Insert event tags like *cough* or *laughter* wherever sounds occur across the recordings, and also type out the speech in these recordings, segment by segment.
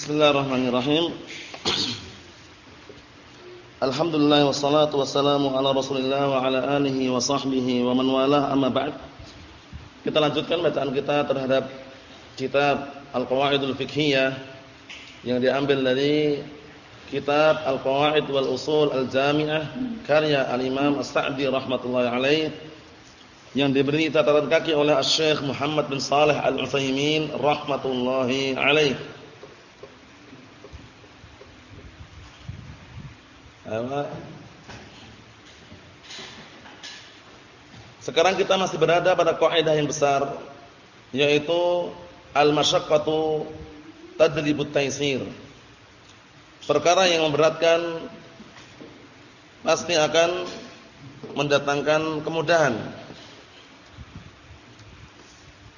Bismillahirrahmanirrahim. Alhamdulillah wassalatu wassalamu ala Rasulillah wa ala alihi wa sahbihi wa man walah amma ba'd. Kita lanjutkan bacaan kita terhadap kitab Al-Qawaidul Fiqhiyah yang diambil dari kitab Al-Qawaid wal Usul Al-Jami'ah karya Al-Imam As-Sa'di rahmatullahi alaih yang diberi catatan kaki oleh Syekh Muhammad bin Saleh Al-Utsaimin rahmatullahi alaih. Sekarang kita masih berada pada kaidah yang besar yaitu al-masyaqqatu tadribut taisir. Perkara yang memberatkan pasti akan mendatangkan kemudahan.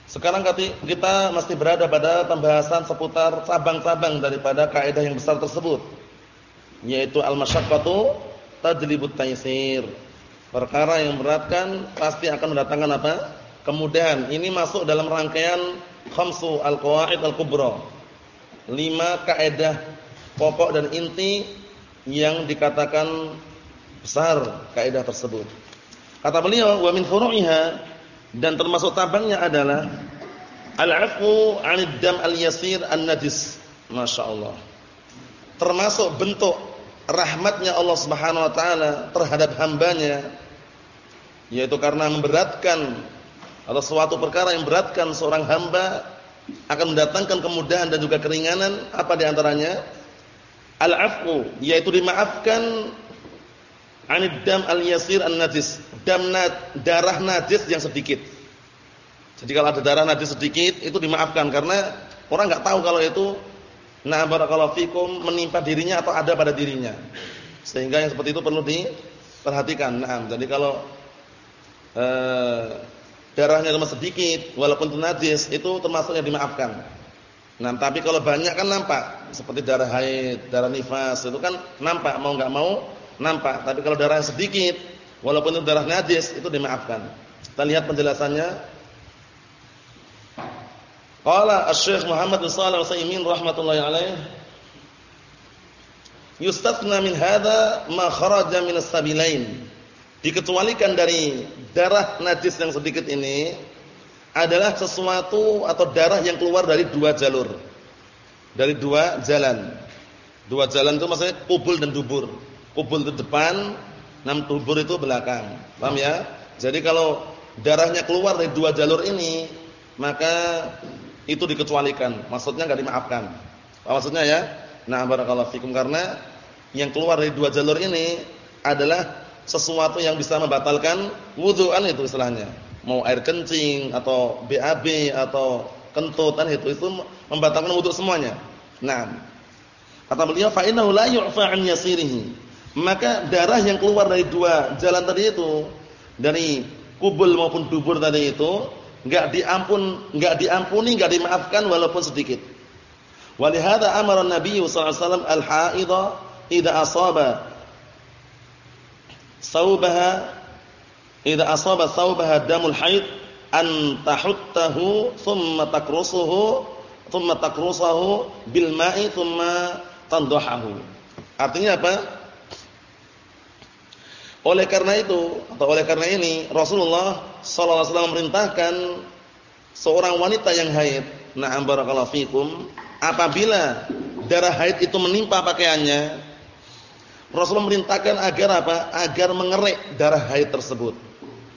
Sekarang kita masih berada pada pembahasan seputar cabang-cabang daripada kaidah yang besar tersebut. Yaitu al-masyaqqatu tajlibut taysir. Perkara yang beratkan pasti akan mendatangkan apa? Kemudahan. Ini masuk dalam rangkaian khamsu al-qawaid al-kubra. Lima kaidah pokok dan inti yang dikatakan besar kaidah tersebut. Kata beliau, "Wa min furu'iha" dan termasuk tabangnya adalah al-'afwu 'anid dam al-yasir an-najis. Masyaallah. Termasuk bentuk rahmatnya Allah Subhanahu wa taala terhadap hambanya yaitu karena memberatkan atau suatu perkara yang beratkan seorang hamba akan mendatangkan kemudahan dan juga keringanan. Apa di antaranya al-'afwu yaitu dimaafkan. 'anid dam al-yasir an-najis dam darah najis yang sedikit. Jadi kalau ada darah najis sedikit itu dimaafkan karena orang nggak tahu kalau itu nah barakallahu fikum menimpa dirinya atau ada pada dirinya. Sehingga yang seperti itu perlu diperhatikan. Nah, jadi kalau eh, darahnya cuma sedikit walaupun itu najis itu termasuk yang dimaafkan. Nah, tapi kalau banyak kan nampak seperti darah haid, darah nifas itu kan nampak mau nggak mau nampak. Tapi kalau darah sedikit Walaupun itu darah najis itu dimaafkan. Kita lihat penjelasannya. Qala Asy-Syaikh Muhammad bin Shalih Al-Utsaimin rahimatullah alaih Yustathna min hadza ma kharaja min as-sabilain. Dikecualikan dari darah najis yang sedikit ini adalah sesuatu atau darah yang keluar dari dua jalur. Dari dua jalan. Dua jalan itu maksudnya kubul dan dubur. Kubul itu depan, Enam tubur itu belakang. Paham ya? Jadi kalau darahnya keluar dari dua jalur ini, maka itu dikecualikan. Maksudnya enggak dimaafkan. Maksudnya ya? Nah, barakallahu fikum karena yang keluar dari dua jalur ini adalah sesuatu yang bisa membatalkan wudu'an itu istilahnya. Mau air kencing atau BAB atau kentutan itu itu membatalkan wudu semuanya. Nah, kata beliau fa innahu la yu'fa an yasirihi maka darah yang keluar dari dua jalan tadi itu dari kubul maupun dubur tadi itu enggak diampun enggak diampuni enggak dimaafkan walaupun sedikit. Walihada amara nabi sallallahu alaihi wasallam al-haidha idza asaba saubaha idza asaba saubaha damul haid an tahuttahu thumma takrusuhu thumma takrusahu bil ma'i thumma tandahahu. Artinya apa oleh karena itu atau oleh karena ini Rasulullah sallallahu alaihi wasallam memerintahkan seorang wanita yang haid, na'am barakallahu fikum, apabila darah haid itu menimpa pakaiannya, Rasulullah memerintahkan agar apa? Agar mengerik darah haid tersebut.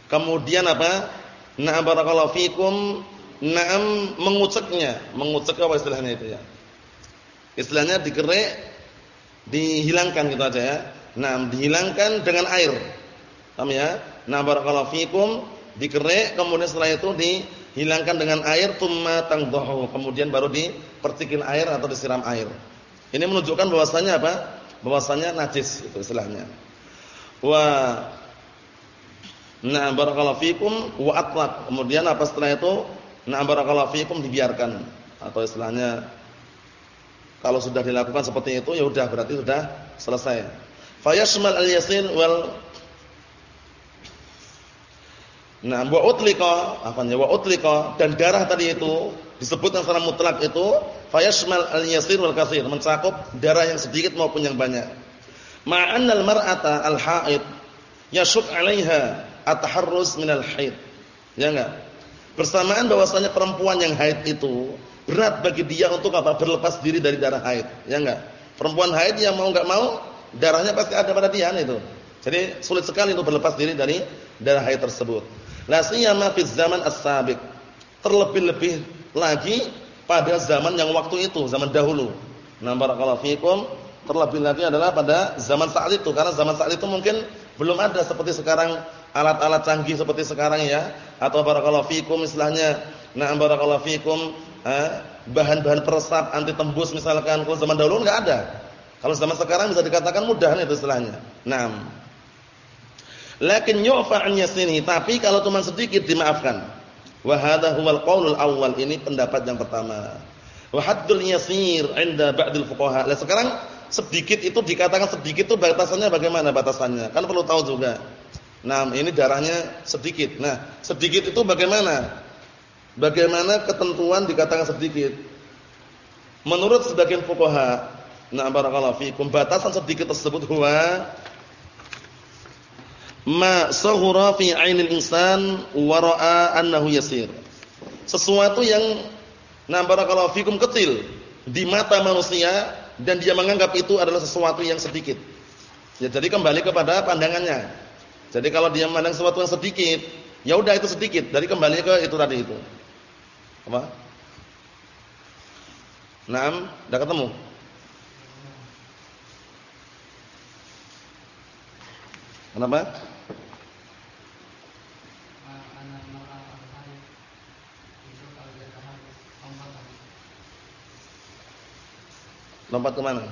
Kemudian apa? Na'am barakallahu fikum, na'am menguceknya. Mengucek apa istilahnya itu ya? Istilahnya dikerik, dihilangkan gitu aja ya Nah, dihilangkan dengan air. Paham ya? Nah, barakallahu fikum, dikerik kemudian setelah itu dihilangkan dengan air tsumma tangdahu, kemudian baru dipercikin air atau disiram air. Ini menunjukkan bahwasanya apa? Bahwasanya najis itu istilahnya. Wa Nah, barakallahu fikum wa atlaq. Kemudian apa setelah itu? Nah, barakallahu fikum dibiarkan atau istilahnya kalau sudah dilakukan seperti itu ya udah berarti sudah selesai. Fayashmal al-yasir wal Nah, wa utlika, apa namanya? Wa utlika dan darah tadi itu disebutkan secara mutlak itu fayashmal al-yasir wal katsir, mencakup darah yang sedikit maupun yang banyak. Ma'annal mar'ata al-haid yashuk 'alaiha at-taharruz min al-haid. Ya enggak? Bersamaan bahwasanya perempuan yang haid itu berat bagi dia untuk apa? Berlepas diri dari darah haid. Ya enggak? Perempuan haid yang mau enggak mau darahnya pasti ada pada dia itu. Jadi sulit sekali untuk berlepas diri dari darah haid tersebut. La siyama fi zaman as-sabiq. Terlebih-lebih lagi pada zaman yang waktu itu, zaman dahulu. Nah, barakallahu fikum, terlebih lagi adalah pada zaman saat itu karena zaman saat itu mungkin belum ada seperti sekarang alat-alat canggih seperti sekarang ya atau barakallahu fikum istilahnya nah barakallahu fikum bahan-bahan peresap anti tembus misalkan kalau zaman dahulu enggak ada. Kalau zaman sekarang bisa dikatakan mudah itu istilahnya. Naam. Lakin yu'fa an yasini, tapi kalau cuma sedikit dimaafkan. Wa hadha huwal qaulul awwal, ini pendapat yang pertama. Wa haddul yasir 'inda ba'dil fuqaha. Lah sekarang sedikit itu dikatakan sedikit itu batasannya bagaimana batasannya? Kan perlu tahu juga. Nah, ini darahnya sedikit. Nah, sedikit itu bagaimana? Bagaimana ketentuan dikatakan sedikit? Menurut sebagian fuqaha, nah barakallahu fikum, batasan sedikit tersebut huwa ma saghura fi 'ainil insan wa ra'a annahu yasir. Sesuatu yang na barakallahu fikum kecil di mata manusia dan dia menganggap itu adalah sesuatu yang sedikit. Ya jadi kembali kepada pandangannya. Jadi kalau dia memandang sesuatu yang sedikit, ya udah itu sedikit, dari kembali ke itu tadi itu. Apa? Naam, udah ketemu? Kenapa? Lompat ke mana?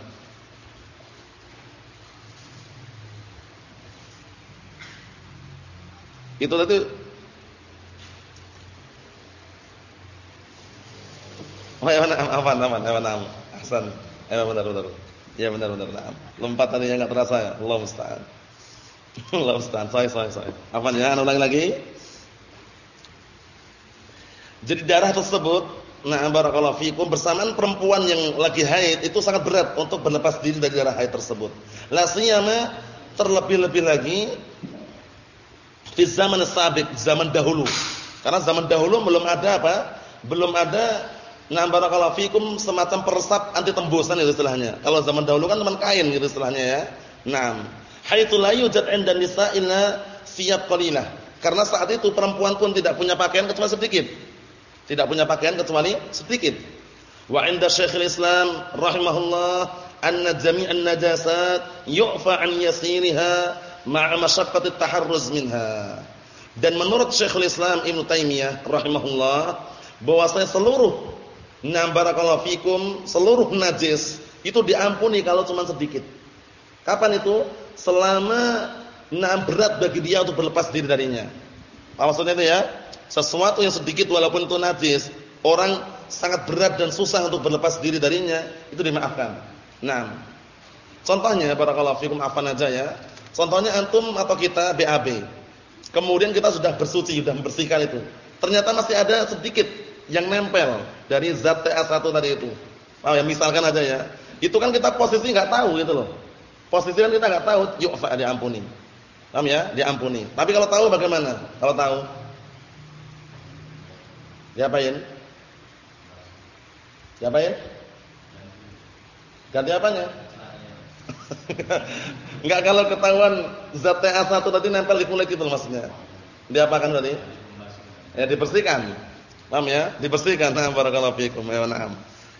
Itu tadi Oh, ya benar, aman, aman, aman, aman. Hasan. Ya benar, benar. Ya benar, benar. Lompat tadi yang enggak terasa ya. Allah musta'an. *laughs* Allah musta'an. Saya, saya, saya. Afan ya, ulangi lagi. Jadi darah tersebut Nah, barakallahu fikum bersamaan perempuan yang lagi haid itu sangat berat untuk berlepas diri dari darah haid tersebut. La siyama terlebih-lebih lagi di zaman sabik, zaman dahulu. Karena zaman dahulu belum ada apa? Belum ada nah barakallahu fikum semacam peresap anti tembusan itu istilahnya. Kalau zaman dahulu kan teman kain gitu istilahnya ya. Naam. Haitsu la yujad 'inda nisa'ina siyab qalilah. Karena saat itu perempuan pun tidak punya pakaian kecuali sedikit. Tidak punya pakaian kecuali sedikit. Wa 'inda Syekhul Islam rahimahullah anna jami'an najasat yu'fa 'an yasiriha ma'a masyaqqati taharruz minha. Dan menurut Syekhul Islam Ibnu Taimiyah rahimahullah bahwasanya seluruh nam barakallahu fikum seluruh najis itu diampuni kalau cuma sedikit. Kapan itu? Selama nam berat bagi dia untuk berlepas diri darinya. Apa maksudnya itu ya? sesuatu yang sedikit walaupun itu najis, orang sangat berat dan susah untuk berlepas diri darinya, itu dimaafkan. Nah, contohnya barakallahu fikum apa aja ya. Contohnya antum atau kita BAB. Kemudian kita sudah bersuci, sudah membersihkan itu. Ternyata masih ada sedikit yang nempel dari zat TA1 tadi itu. Oh ya misalkan aja ya. Itu kan kita posisi nggak tahu gitu loh. Posisi kan kita nggak tahu, yuk diampuni. Paham ya? Diampuni. Tapi kalau tahu bagaimana? Kalau tahu Diapain? Diapain? Ganti apanya? *laughs* Enggak kalau ketahuan zat TA1 tadi nempel di kulit itu maksudnya. Diapakan tadi? Ya dibersihkan. Paham ya? Dibersihkan. Nah, barakallahu fiikum. Ya.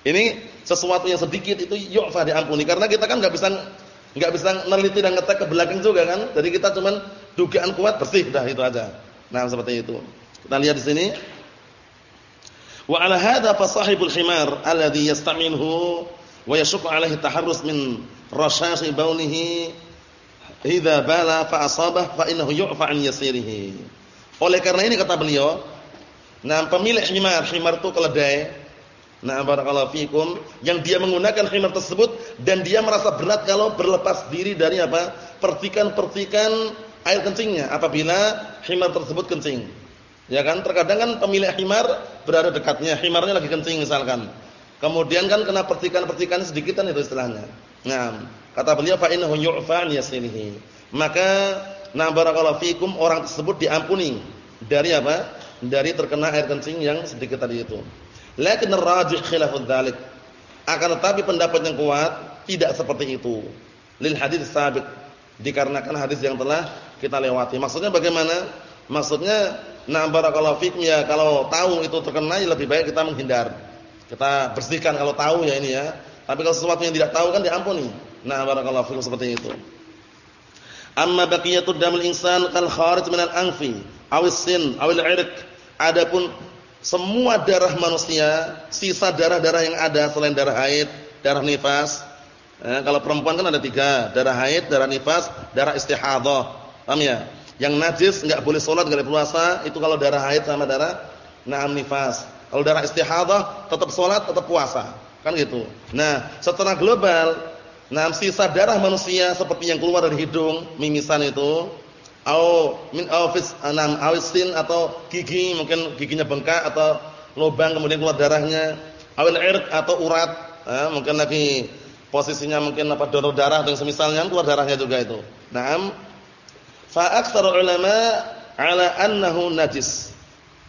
Ini sesuatu yang sedikit itu yu'fa diampuni karena kita kan enggak bisa enggak bisa neliti dan ngetek ke belakang juga kan. Jadi kita cuman dugaan kuat bersih dah itu aja. Nah, seperti itu. Kita lihat di sini Wa ala hadha fa sahibul himar alladhi yasta'minhu wa yashqa alaihi taharrus min rashashi baunihi idza bala fa asabah fa innahu yu'fa an yasirihi. Oleh karena ini kata beliau, nah pemilik himar, himar itu keledai. Nah barakallahu fikum yang dia menggunakan himar tersebut dan dia merasa berat kalau berlepas diri dari apa? percikan-percikan air kencingnya apabila himar tersebut kencing. Ya kan? Terkadang kan pemilik himar berada dekatnya, himarnya lagi kencing misalkan. Kemudian kan kena percikan-percikan sedikit kan itu istilahnya. Nah, kata beliau fa innahu yu'fa yasilihi. Maka na barakallahu fikum orang tersebut diampuni dari apa? Dari terkena air kencing yang sedikit tadi itu. Lakin ar-rajih khilafud dzalik. Akan tetapi pendapat yang kuat tidak seperti itu. Lil hadis sabit dikarenakan hadis yang telah kita lewati. Maksudnya bagaimana? Maksudnya Nah barakallahu fikum ya kalau tahu itu terkena ya lebih baik kita menghindar. Kita bersihkan kalau tahu ya ini ya. Tapi kalau sesuatu yang tidak tahu kan diampuni. Nah barakallahu fikum seperti itu. Amma baqiyatud damil insan kal kharij minal anfi awis sin awil irq. Adapun semua darah manusia, sisa darah-darah yang ada selain darah haid, darah nifas. Eh, kalau perempuan kan ada tiga, darah haid, darah nifas, darah istihadah. Paham ya? Yang najis enggak boleh salat, enggak boleh puasa, itu kalau darah haid sama darah na'am nifas. Kalau darah istihadah tetap salat, tetap puasa. Kan gitu. Nah, setelah global, nah sisa darah manusia seperti yang keluar dari hidung, mimisan itu, au min aufis anam awisin atau gigi, mungkin giginya bengkak atau lubang kemudian keluar darahnya, awil irq atau urat, nah, mungkin lagi posisinya mungkin apa donor darah dan semisalnya keluar darahnya juga itu. Naam Fa aktsaru ulama ala annahu najis.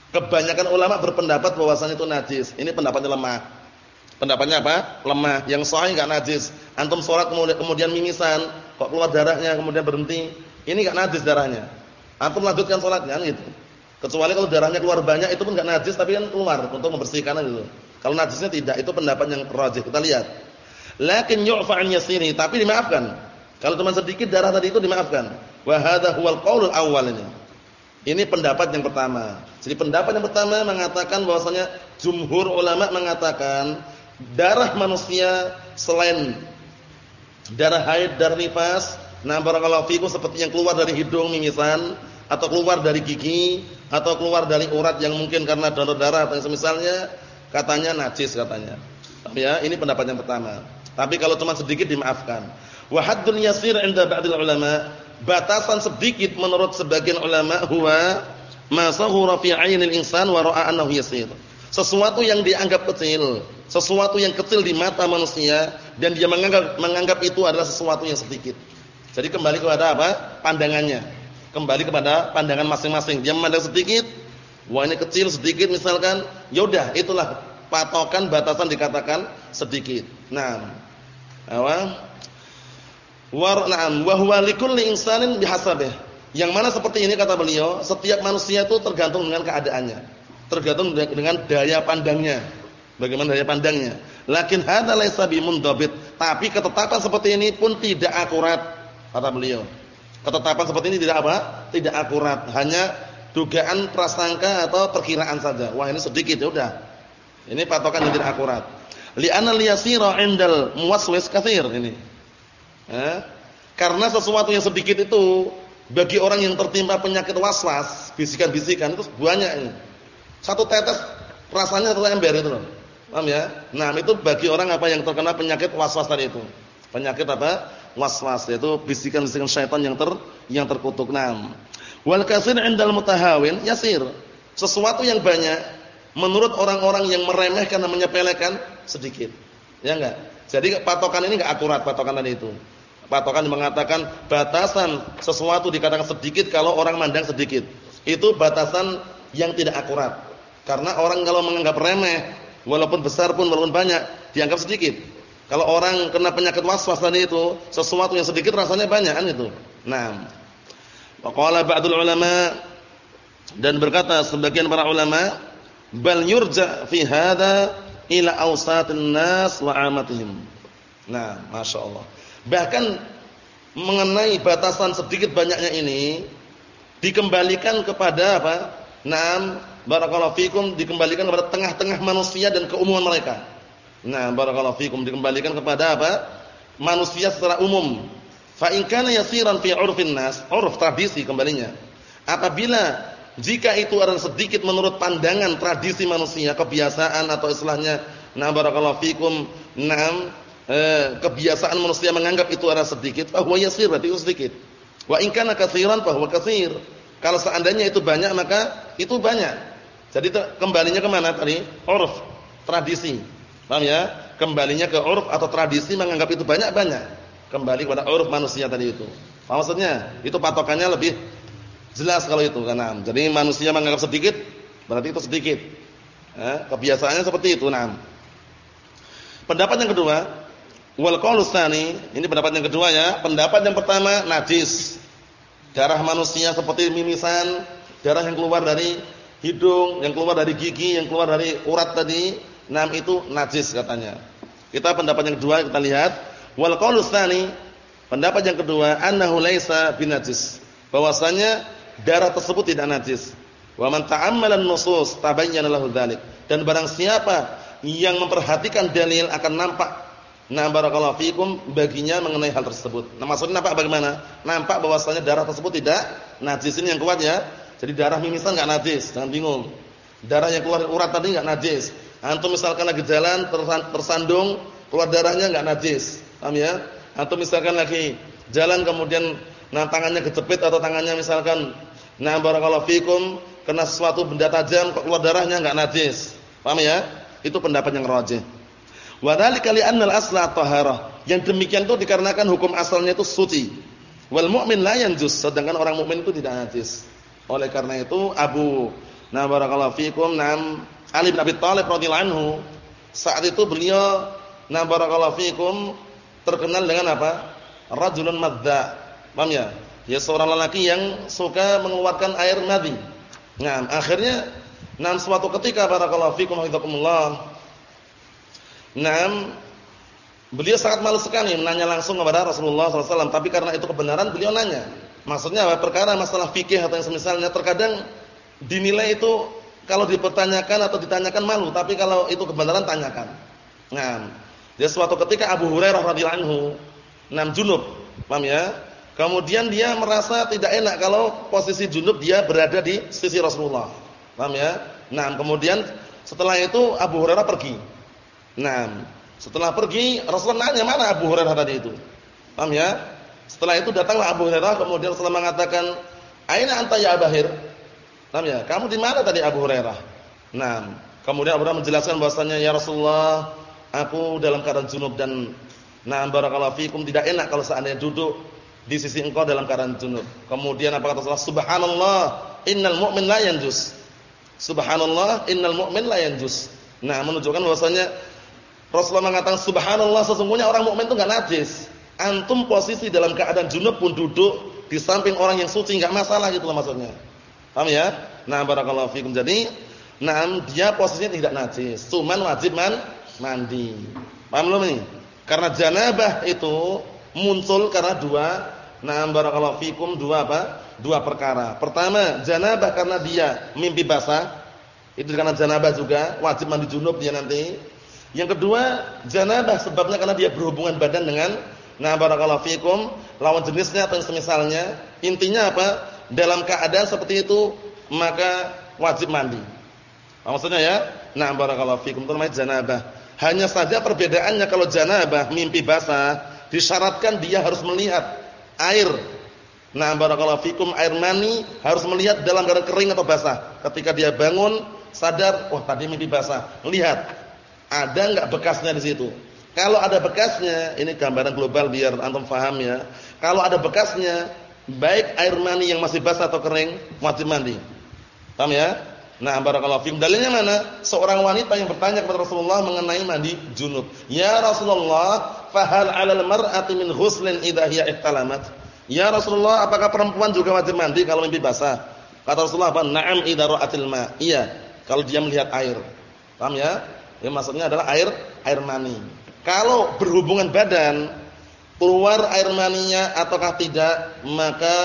Kebanyakan ulama berpendapat bahwasanya itu najis. Ini pendapatnya lemah. Pendapatnya apa? Lemah. Yang sahih enggak najis. Antum salat kemudian mimisan, kok keluar darahnya kemudian berhenti. Ini enggak najis darahnya. Antum lanjutkan salatnya gitu. Kecuali kalau darahnya keluar banyak itu pun enggak najis tapi kan keluar untuk membersihkan gitu. Kalau najisnya tidak, itu pendapat yang rajih. Kita lihat. Lakin yu'fa an yasiri, tapi dimaafkan. Kalau cuma sedikit darah tadi itu dimaafkan. Wa hadha huwal qaulul awwal ini. Ini pendapat yang pertama. Jadi pendapat yang pertama mengatakan bahwasanya jumhur ulama mengatakan darah manusia selain darah haid, darah nifas, nah barakallahu fikum seperti yang keluar dari hidung mimisan atau keluar dari gigi atau keluar dari urat yang mungkin karena donor darah atau semisalnya katanya najis katanya. Tapi ya, ini pendapat yang pertama. Tapi kalau cuma sedikit dimaafkan. Wa haddun yasir 'inda ba'dil ulama batasan sedikit menurut sebagian ulama huwa ma sahura fi 'ainil insan wa ra'a annahu yasir. Sesuatu yang dianggap kecil, sesuatu yang kecil di mata manusia dan dia menganggap menganggap itu adalah sesuatu yang sedikit. Jadi kembali kepada apa? pandangannya. Kembali kepada pandangan masing-masing. Dia memandang sedikit, wah kecil sedikit misalkan, yaudah itulah patokan batasan dikatakan sedikit. Nah, apa? War na'am wa huwa likulli. Yang mana seperti ini kata beliau, setiap manusia itu tergantung dengan keadaannya. Tergantung dengan daya pandangnya. Bagaimana daya pandangnya? Lakin hadza laisa bimundabit. Tapi ketetapan seperti ini pun tidak akurat kata beliau. Ketetapan seperti ini tidak apa? Tidak akurat, hanya dugaan prasangka atau perkiraan saja. Wah, ini sedikit ya udah. Ini patokan yang tidak akurat. Li'anna liyasira 'indal muwaswis katsir ini. Eh? Karena sesuatu yang sedikit itu bagi orang yang tertimpa penyakit waswas, bisikan-bisikan itu banyak ini. Satu tetes rasanya satu ember itu loh. Paham ya? Nah, itu bagi orang apa yang terkena penyakit waswas tadi itu. Penyakit apa? Waswas yaitu bisikan-bisikan syaitan yang ter yang terkutuk. Nah, wal katsir 'indal mutahawin yasir. Sesuatu yang banyak menurut orang-orang yang meremehkan dan menyepelekan sedikit. Ya enggak? Jadi patokan ini enggak akurat patokan tadi itu. Patokan mengatakan batasan sesuatu dikatakan sedikit kalau orang mandang sedikit. Itu batasan yang tidak akurat. Karena orang kalau menganggap remeh, walaupun besar pun walaupun banyak, dianggap sedikit. Kalau orang kena penyakit waswas tadi itu, sesuatu yang sedikit rasanya banyak kan itu. Nah, waqala ba'dul ulama dan berkata sebagian para ulama, bal yurja fi hadza ila awsatin nas wa amatihim. Nah, Masya Allah. Bahkan mengenai batasan sedikit banyaknya ini dikembalikan kepada apa? Naam, barakallahu fikum dikembalikan kepada tengah-tengah manusia dan keumuman mereka. Nah, barakallahu fikum dikembalikan kepada apa? Manusia secara umum. Fa in kana yasiran fi 'urfin nas, 'urf tradisi kembalinya. Apabila jika itu adalah sedikit menurut pandangan tradisi manusia, kebiasaan atau istilahnya, nah barakallahu fikum, naam eh, kebiasaan manusia menganggap itu adalah sedikit, bahwa yasir berarti itu sedikit. Wa in kana katsiran bahwa katsir. Kalau seandainya itu banyak maka itu banyak. Jadi kembalinya ke mana tadi? Urf, tradisi. Paham ya? Kembalinya ke urf atau tradisi menganggap itu banyak-banyak. Kembali kepada urf manusia tadi itu. Paham maksudnya? Itu patokannya lebih jelas kalau itu karena jadi manusia menganggap sedikit berarti itu sedikit. Ya, kebiasaannya seperti itu, nah. Pendapat yang kedua, wal qaulus ini pendapat yang kedua ya. Pendapat yang pertama najis darah manusia seperti mimisan, darah yang keluar dari hidung, yang keluar dari gigi, yang keluar dari urat tadi, nam itu najis katanya. Kita pendapat yang kedua kita lihat, wal qaulus pendapat yang kedua annahu laisa binajis. Bahwasanya darah tersebut tidak najis. Wa man ta'ammala an-nusus tabayyana lahu. Dan barang siapa yang memperhatikan dalil akan nampak Nah barakallahu fikum baginya mengenai hal tersebut. Nah maksudnya nampak bagaimana? Nampak bahwasanya darah tersebut tidak najis ini yang kuat ya. Jadi darah mimisan enggak najis, jangan bingung. Darah yang keluar urat tadi enggak najis. Antum misalkan lagi jalan tersandung keluar darahnya enggak najis. Paham ya? Antum misalkan lagi jalan kemudian nah tangannya kejepit atau tangannya misalkan nah barakallahu fikum kena sesuatu benda tajam keluar darahnya enggak najis. Paham ya? Itu pendapat yang rajih. Wa dzalika li'anna al-asla taharah. Yang demikian itu dikarenakan hukum asalnya itu suci. Wal mu'min la yanjus, sedangkan orang mukmin itu tidak najis. Oleh karena itu Abu Nah barakallahu fikum nam Ali bin Abi Thalib radhiyallahu anhu saat itu beliau nah barakallahu fikum terkenal dengan apa? Rajulun madza. Paham ya? Ya seorang lelaki yang suka mengeluarkan air madi. Nah, akhirnya nah suatu ketika barakallahu fikum hafizakumullah Naam, beliau sangat malu sekali menanya langsung kepada Rasulullah SAW. Tapi karena itu kebenaran, beliau nanya. Maksudnya apa? Perkara masalah fikih atau yang semisalnya terkadang dinilai itu kalau dipertanyakan atau ditanyakan malu, tapi kalau itu kebenaran tanyakan. Nah, dia suatu ketika Abu Hurairah radhiyallahu anhu, nam junub, paham ya? Kemudian dia merasa tidak enak kalau posisi junub dia berada di sisi Rasulullah. Paham ya? Nah, kemudian setelah itu Abu Hurairah pergi. Nah, setelah pergi Rasulullah nanya mana Abu Hurairah tadi itu. Paham ya? Setelah itu datanglah Abu Hurairah kemudian Rasulullah mengatakan, "Aina anta ya Abahir?" Paham ya? Kamu di mana tadi Abu Hurairah? Nah, kemudian Abu Hurairah menjelaskan bahwasanya ya Rasulullah, aku dalam keadaan junub dan nah barakallahu fikum tidak enak kalau seandainya duduk di sisi engkau dalam keadaan junub. Kemudian apa kata Rasulullah? Subhanallah, innal mu'min la yanjus. Subhanallah, innal mu'min la yanjus. Nah, menunjukkan bahwasanya Rasulullah mengatakan subhanallah sesungguhnya orang mukmin itu enggak najis. Antum posisi dalam keadaan junub pun duduk di samping orang yang suci enggak masalah gitu maksudnya. Paham ya? Nah, barakallahu fikum. Jadi, nah dia posisinya tidak najis, cuman wajib man mandi. Paham belum nih? Karena janabah itu muncul karena dua nah barakallahu fikum dua apa? Dua perkara. Pertama, janabah karena dia mimpi basah. Itu karena janabah juga, wajib mandi junub dia nanti. Yang kedua, janabah sebabnya karena dia berhubungan badan dengan nah barakallahu fikum, lawan jenisnya atau semisalnya. Intinya apa? Dalam keadaan seperti itu maka wajib mandi. Maksudnya ya? Nah barakallahu fikum namanya janabah. Hanya saja perbedaannya kalau janabah mimpi basah disyaratkan dia harus melihat air. Nah barakallahu fikum air mani harus melihat dalam keadaan kering atau basah. Ketika dia bangun sadar, oh tadi mimpi basah. Lihat ada enggak bekasnya di situ? Kalau ada bekasnya, ini gambaran global biar antum paham ya. Kalau ada bekasnya, baik air mani yang masih basah atau kering, wajib mandi. Paham ya? Nah, barakallahu fiikum. Dalilnya mana? Seorang wanita yang bertanya kepada Rasulullah mengenai mandi junub. Ya Rasulullah, fahal 'alal mar'ati min ghuslin idza hiya ihtalamat? Ya Rasulullah, apakah perempuan juga wajib mandi kalau mimpi basah? Kata Rasulullah, "Na'am idza ra'atil ma." Iya, kalau dia melihat air. Paham ya? Ya maksudnya adalah air air mani. Kalau berhubungan badan keluar air maninya ataukah tidak, maka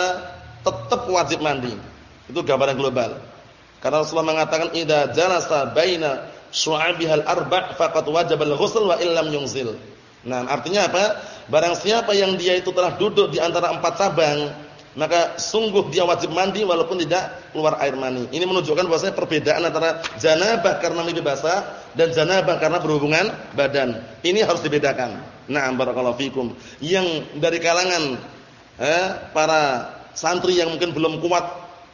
tetap wajib mandi. Itu gambaran global. Karena Rasulullah mengatakan idza jalasa baina syu'abihal arba' faqad wajaba al-ghusl wa illam yunzil. Nah, artinya apa? Barang siapa yang dia itu telah duduk di antara empat cabang maka sungguh dia wajib mandi walaupun tidak keluar air mani. Ini menunjukkan bahwasanya perbedaan antara janabah karena mimpi basah dan janabah karena berhubungan badan. Ini harus dibedakan. Na'am barakallahu fikum. Yang dari kalangan eh, para santri yang mungkin belum kuat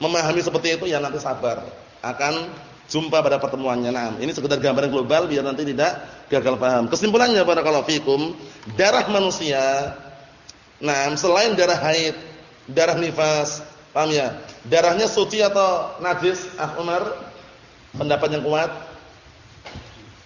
memahami seperti itu ya nanti sabar akan jumpa pada pertemuannya. Nah, ini sekedar gambaran global biar nanti tidak gagal paham. Kesimpulannya barakallahu fikum, darah manusia nah selain darah haid, darah nifas, paham ya? Darahnya suci atau najis? Ah Umar, pendapat yang kuat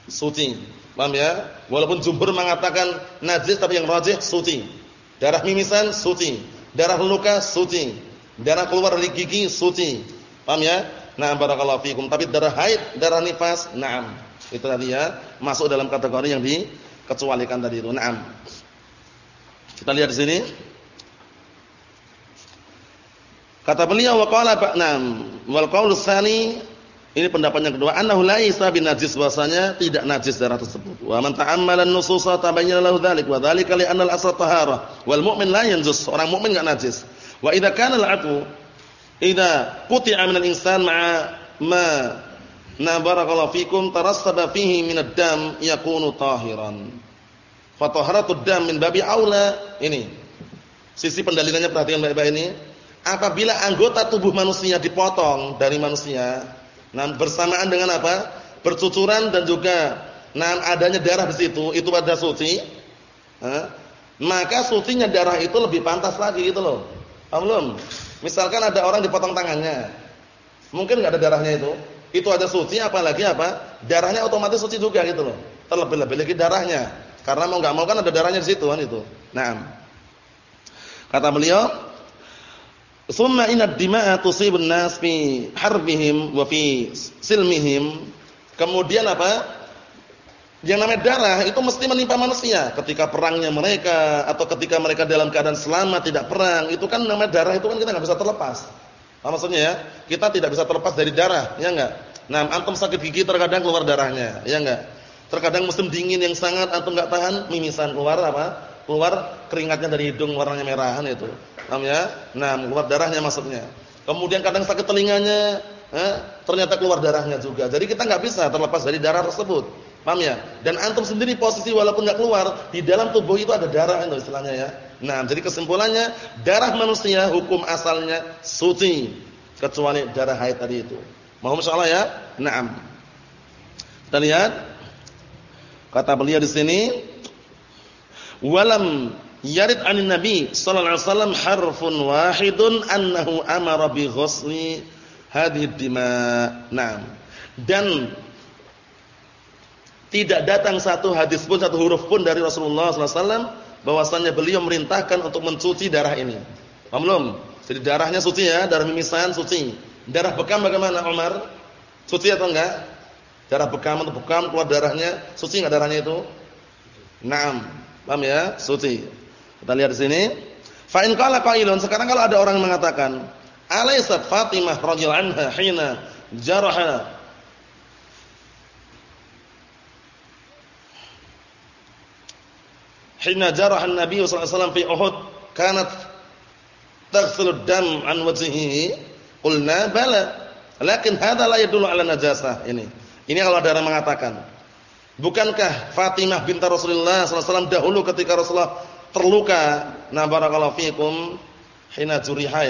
suci. Paham ya? Walaupun jumhur mengatakan najis tapi yang rajih suci. Darah mimisan suci, darah luka suci, darah keluar dari gigi suci. Paham ya? Nah, barakallahu fikum. Tapi darah haid, darah nifas, na'am. Itu tadi ya, masuk dalam kategori yang dikecualikan tadi itu. Na'am. Kita lihat di sini. Kata beliau wa qala ba'nam wal qaulu tsani ini pendapat yang kedua, annahu laisa binajis bahwasanya tidak najis darah tersebut. Wa man ta'ammala an-nususa tabayyana lahu dzalik wa dzalika li anna al-asl tahara wal mu'min la yanjus. Orang mukmin enggak najis. Wa idza kana al-'atwu idza quti'a min al-insan ma'a ma na barakallahu fikum tarassaba fihi min ad-dam yakunu tahiran. Fa taharatud dam min babi aula. Ini. Sisi pendalilannya perhatikan baik-baik ini. Apabila anggota tubuh manusia dipotong dari manusia, nah bersamaan dengan apa? Bercucuran dan juga nah adanya darah di situ, itu pada suci. maka sucinya darah itu lebih pantas lagi gitu loh. Paham? Misalkan ada orang dipotong tangannya. Mungkin enggak ada darahnya itu. Itu ada suci apalagi apa? Darahnya otomatis suci juga gitu loh. Terlebih-lebih lagi darahnya. Karena mau enggak mau kan ada darahnya di situ kan itu. Nah. Kata beliau, "Tsumma inad dima'a tusibun nas fi harbihim wa fi silmihim." Kemudian apa? Yang namanya darah itu mesti menimpa manusia ketika perangnya mereka atau ketika mereka dalam keadaan selamat tidak perang itu kan namanya darah itu kan kita nggak bisa terlepas. Apa maksudnya ya? Kita tidak bisa terlepas dari darah, ya enggak? Nah, antum sakit gigi terkadang keluar darahnya, ya enggak? Terkadang musim dingin yang sangat antum enggak tahan, mimisan keluar apa? Keluar keringatnya dari hidung warnanya merahan itu. Paham ya? Nah, keluar darahnya maksudnya. Kemudian kadang sakit telinganya, eh, ternyata keluar darahnya juga. Jadi kita enggak bisa terlepas dari darah tersebut. Paham ya? Dan antum sendiri posisi walaupun enggak keluar, di dalam tubuh itu ada darah itu istilahnya ya. Nah, jadi kesimpulannya darah manusia hukum asalnya suci kecuali darah haid tadi itu. Mau masalah ya? Naam. Kita lihat kata beliau di sini walam yarid anin nabi sallallahu alaihi wasallam harfun wahidun annahu amara bi ghusli hadhihi dima. Naam. Dan tidak datang satu hadis pun satu huruf pun dari Rasulullah SAW bahwasanya beliau merintahkan untuk mencuci darah ini. Paham belum? Jadi darahnya suci ya, darah mimisan suci. Darah bekam bagaimana Umar? Suci atau enggak? Darah bekam atau bekam keluar darahnya, suci enggak darahnya itu? Naam. Paham ya? Suci. Kita lihat di sini. Fa in qala qailun, sekarang kalau ada orang mengatakan, "Alaysat Fatimah radhiyallahu anha hina jaraha? Hina jarah an-nabi sallallahu alaihi wasallam fi Uhud kanat taghsilu dam an wajhihi. Qulna bala. Lakin hadha la yadullu ala najasah ini. Ini kalau ada orang mengatakan bukankah Fatimah binti Rasulullah sallallahu dahulu ketika Rasulullah terluka na barakallahu fikum hina juriha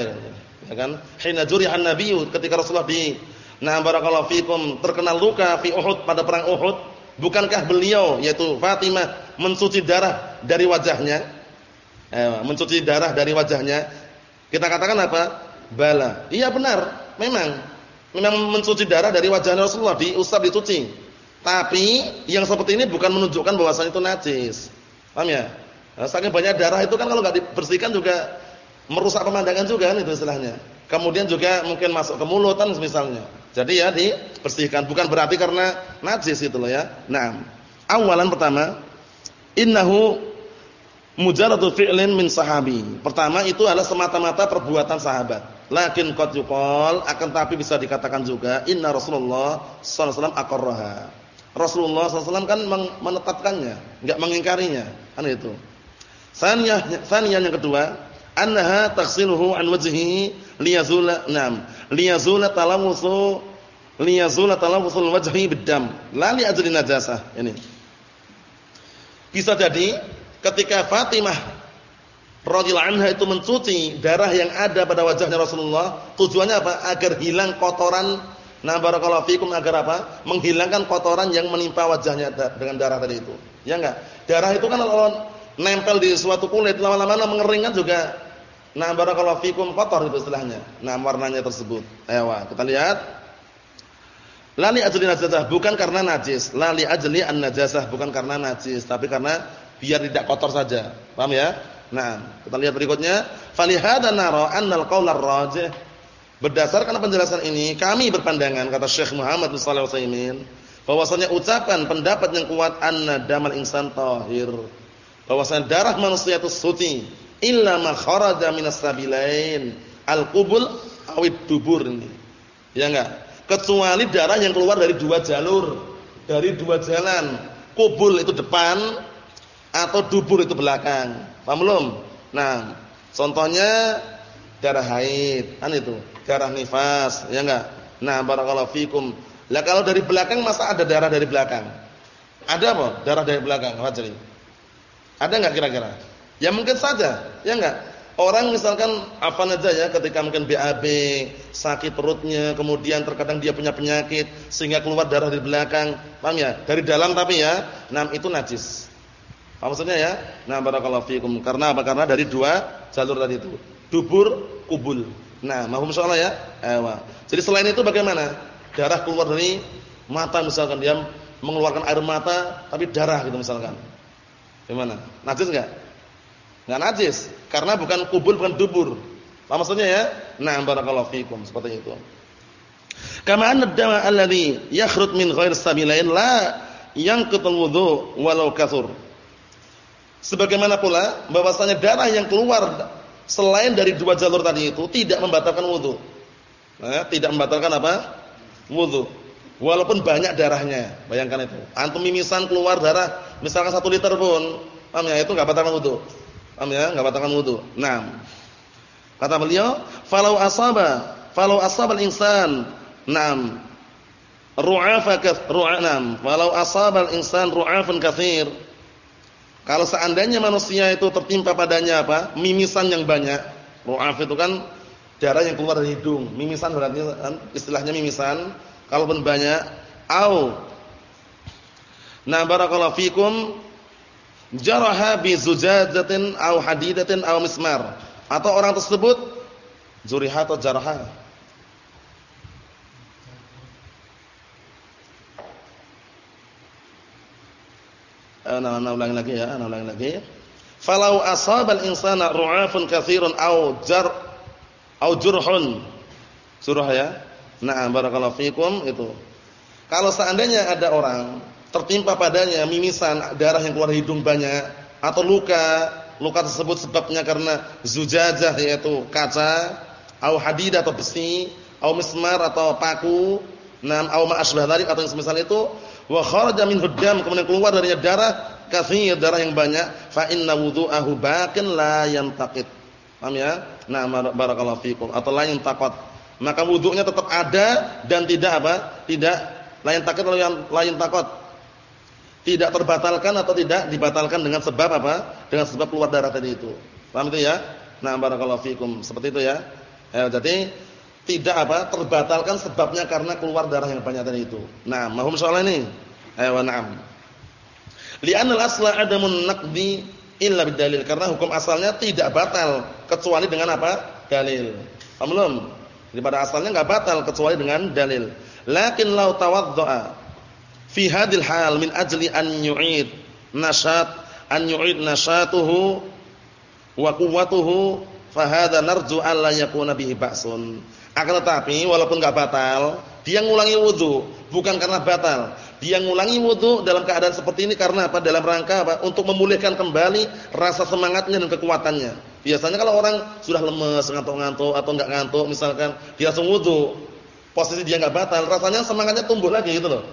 ya kan hina juriha an-nabi ketika Rasulullah di na barakallahu fikum terkena luka fi Uhud pada perang Uhud bukankah beliau yaitu Fatimah mencuci darah dari wajahnya, eh, mencuci darah dari wajahnya, kita katakan apa? Bala. Iya benar, memang, memang mencuci darah dari wajahnya Rasulullah diusap dicuci. Tapi yang seperti ini bukan menunjukkan bahwasanya itu najis. Paham ya? Nah, saking banyak darah itu kan kalau nggak dibersihkan juga merusak pemandangan juga kan itu istilahnya. Kemudian juga mungkin masuk ke mulut kan misalnya. Jadi ya dibersihkan bukan berarti karena najis gitu loh ya. Nah, awalan pertama innahu mujarradu fi'lin min sahabi. Pertama itu adalah semata-mata perbuatan sahabat. Lakin qad yuqal akan tapi bisa dikatakan juga inna Rasulullah sallallahu alaihi wasallam aqarraha. Rasulullah SAW kan menetapkannya, enggak mengingkarinya, kan itu. Saniyah yang kedua, annaha taghsiluhu an wajhihi liyazula nam, liyazula talamusu liyazula talamusul wajhi biddam, la li ajli najasah. Ini. Bisa jadi ketika Fatimah radhiyallahu anha itu mencuci darah yang ada pada wajahnya Rasulullah, tujuannya apa? Agar hilang kotoran. Nah, barakallahu fikum agar apa? Menghilangkan kotoran yang menimpa wajahnya dengan darah tadi itu. Ya enggak? Darah itu kan nempel di suatu kulit lama-lama mengering kan juga nah barakallahu fikum kotor itu istilahnya. Nah, warnanya tersebut. Ayo, kita lihat. Lali ajli najasah bukan karena najis, lali ajli an-najasah bukan karena najis, tapi karena biar tidak kotor saja. Paham ya? Nah, kita lihat berikutnya, falihada nara annal qaul ar-rajih. Berdasarkan penjelasan ini, kami berpandangan kata Syekh Muhammad bin Shalih Utsaimin, bahwasanya ucapan pendapat yang kuat anna damal insan tahir. Bahwasanya darah manusia itu suci illa ma kharaja minas sabilain al-qubul awid dubur ini. Ya enggak? Kecuali darah yang keluar dari dua jalur, dari dua jalan. Kubul itu depan atau dubur itu belakang. Paham belum? Nah, contohnya darah haid, kan itu, darah nifas, ya enggak? Nah, barakallahu fikum. Lah kalau dari belakang masa ada darah dari belakang? Ada apa? Darah dari belakang, Fajri. Ada enggak kira-kira? Ya mungkin saja, ya enggak? Orang misalkan apa saja ya ketika mungkin BAB, sakit perutnya, kemudian terkadang dia punya penyakit sehingga keluar darah dari belakang. Paham ya? Dari dalam tapi ya, nah itu najis. Apa maksudnya ya? Nah, barakallahu fikum. Karena apa? Karena dari dua jalur tadi itu. Dubur, kubul. Nah, mahum soalnya ya? Ewa. Jadi selain itu bagaimana? Darah keluar dari mata misalkan dia mengeluarkan air mata tapi darah gitu misalkan. Gimana? Najis enggak? Enggak najis karena bukan kubul bukan dubur. Apa maksudnya ya? Nah, barakallahu fikum seperti itu. Kama anna ad-dama alladhi yakhrut min ghairi sabilain la yanqatul wudu walau kathur. Sebagaimana pula bahwasanya darah yang keluar selain dari dua jalur tadi itu tidak membatalkan wudu. Nah, tidak membatalkan apa? Wudu. Walaupun banyak darahnya, bayangkan itu. Antum mimisan keluar darah misalkan satu liter pun, paham ya? Itu enggak batalkan wudu. Paham ya? Enggak batalkan wudu. Nah, kata beliau, "Falau asaba, falau asabal insan, na'am, ru'afa ru'anam, falau asabal insan ru'afan katsir." Kalau seandainya manusia itu tertimpa padanya apa? Mimisan yang banyak. Ru'af itu kan darah yang keluar dari hidung. Mimisan berarti kan istilahnya mimisan. Kalaupun banyak, au Nah, barakallahu fikum jaraha bi zujajatin au hadidatin au mismar. Atau orang tersebut zuriha atau jaraha ana ana ulangi lagi ya, ana ulangi lagi. Falau asabal insana ru'afun katsirun au jar au jurhun. Surah ya. Na'am barakallahu fikum itu. Kalau seandainya ada orang tertimpa padanya mimisan darah yang keluar hidung banyak atau luka, luka tersebut sebabnya karena zujajah yaitu kaca, au hadid atau besi, au mismar atau paku, nam au ma asbah atau yang semisal itu, wa kharaja dam kemudian keluar darinya darah katsir darah yang banyak fa inna wudu'ahu baqin la yantaqid. Paham ya? Nah barakallahu fikum. Atau la yantaqad maka wudunya tetap ada dan tidak apa tidak la yantaqid atau la yantaqad tidak terbatalkan atau tidak dibatalkan dengan sebab apa dengan sebab keluar darah tadi itu paham itu ya nah barakallahu fikum seperti itu ya ya jadi tidak apa terbatalkan sebabnya karena keluar darah yang banyak tadi itu. Nah, mahum soal ini. Ayo na'am. Li'anna al-asla adamun naqdi illa bidalil karena hukum asalnya tidak batal kecuali dengan apa? Dalil. Paham belum? Jadi pada asalnya enggak batal kecuali dengan dalil. Lakin law tawaddaa fi hadhil hal min ajli an yu'id nashat an yu'id nashatuhu wa quwwatuhu fa hadha narju alla yakuna bihi ba'sun. Akan tetapi walaupun enggak batal, dia ngulangi wudu bukan karena batal. Dia ngulangi wudu dalam keadaan seperti ini karena apa? Dalam rangka apa? Untuk memulihkan kembali rasa semangatnya dan kekuatannya. Biasanya kalau orang sudah lemes, ngantuk-ngantuk atau enggak ngantuk misalkan, dia langsung wudu. Posisi dia enggak batal, rasanya semangatnya tumbuh lagi gitu loh.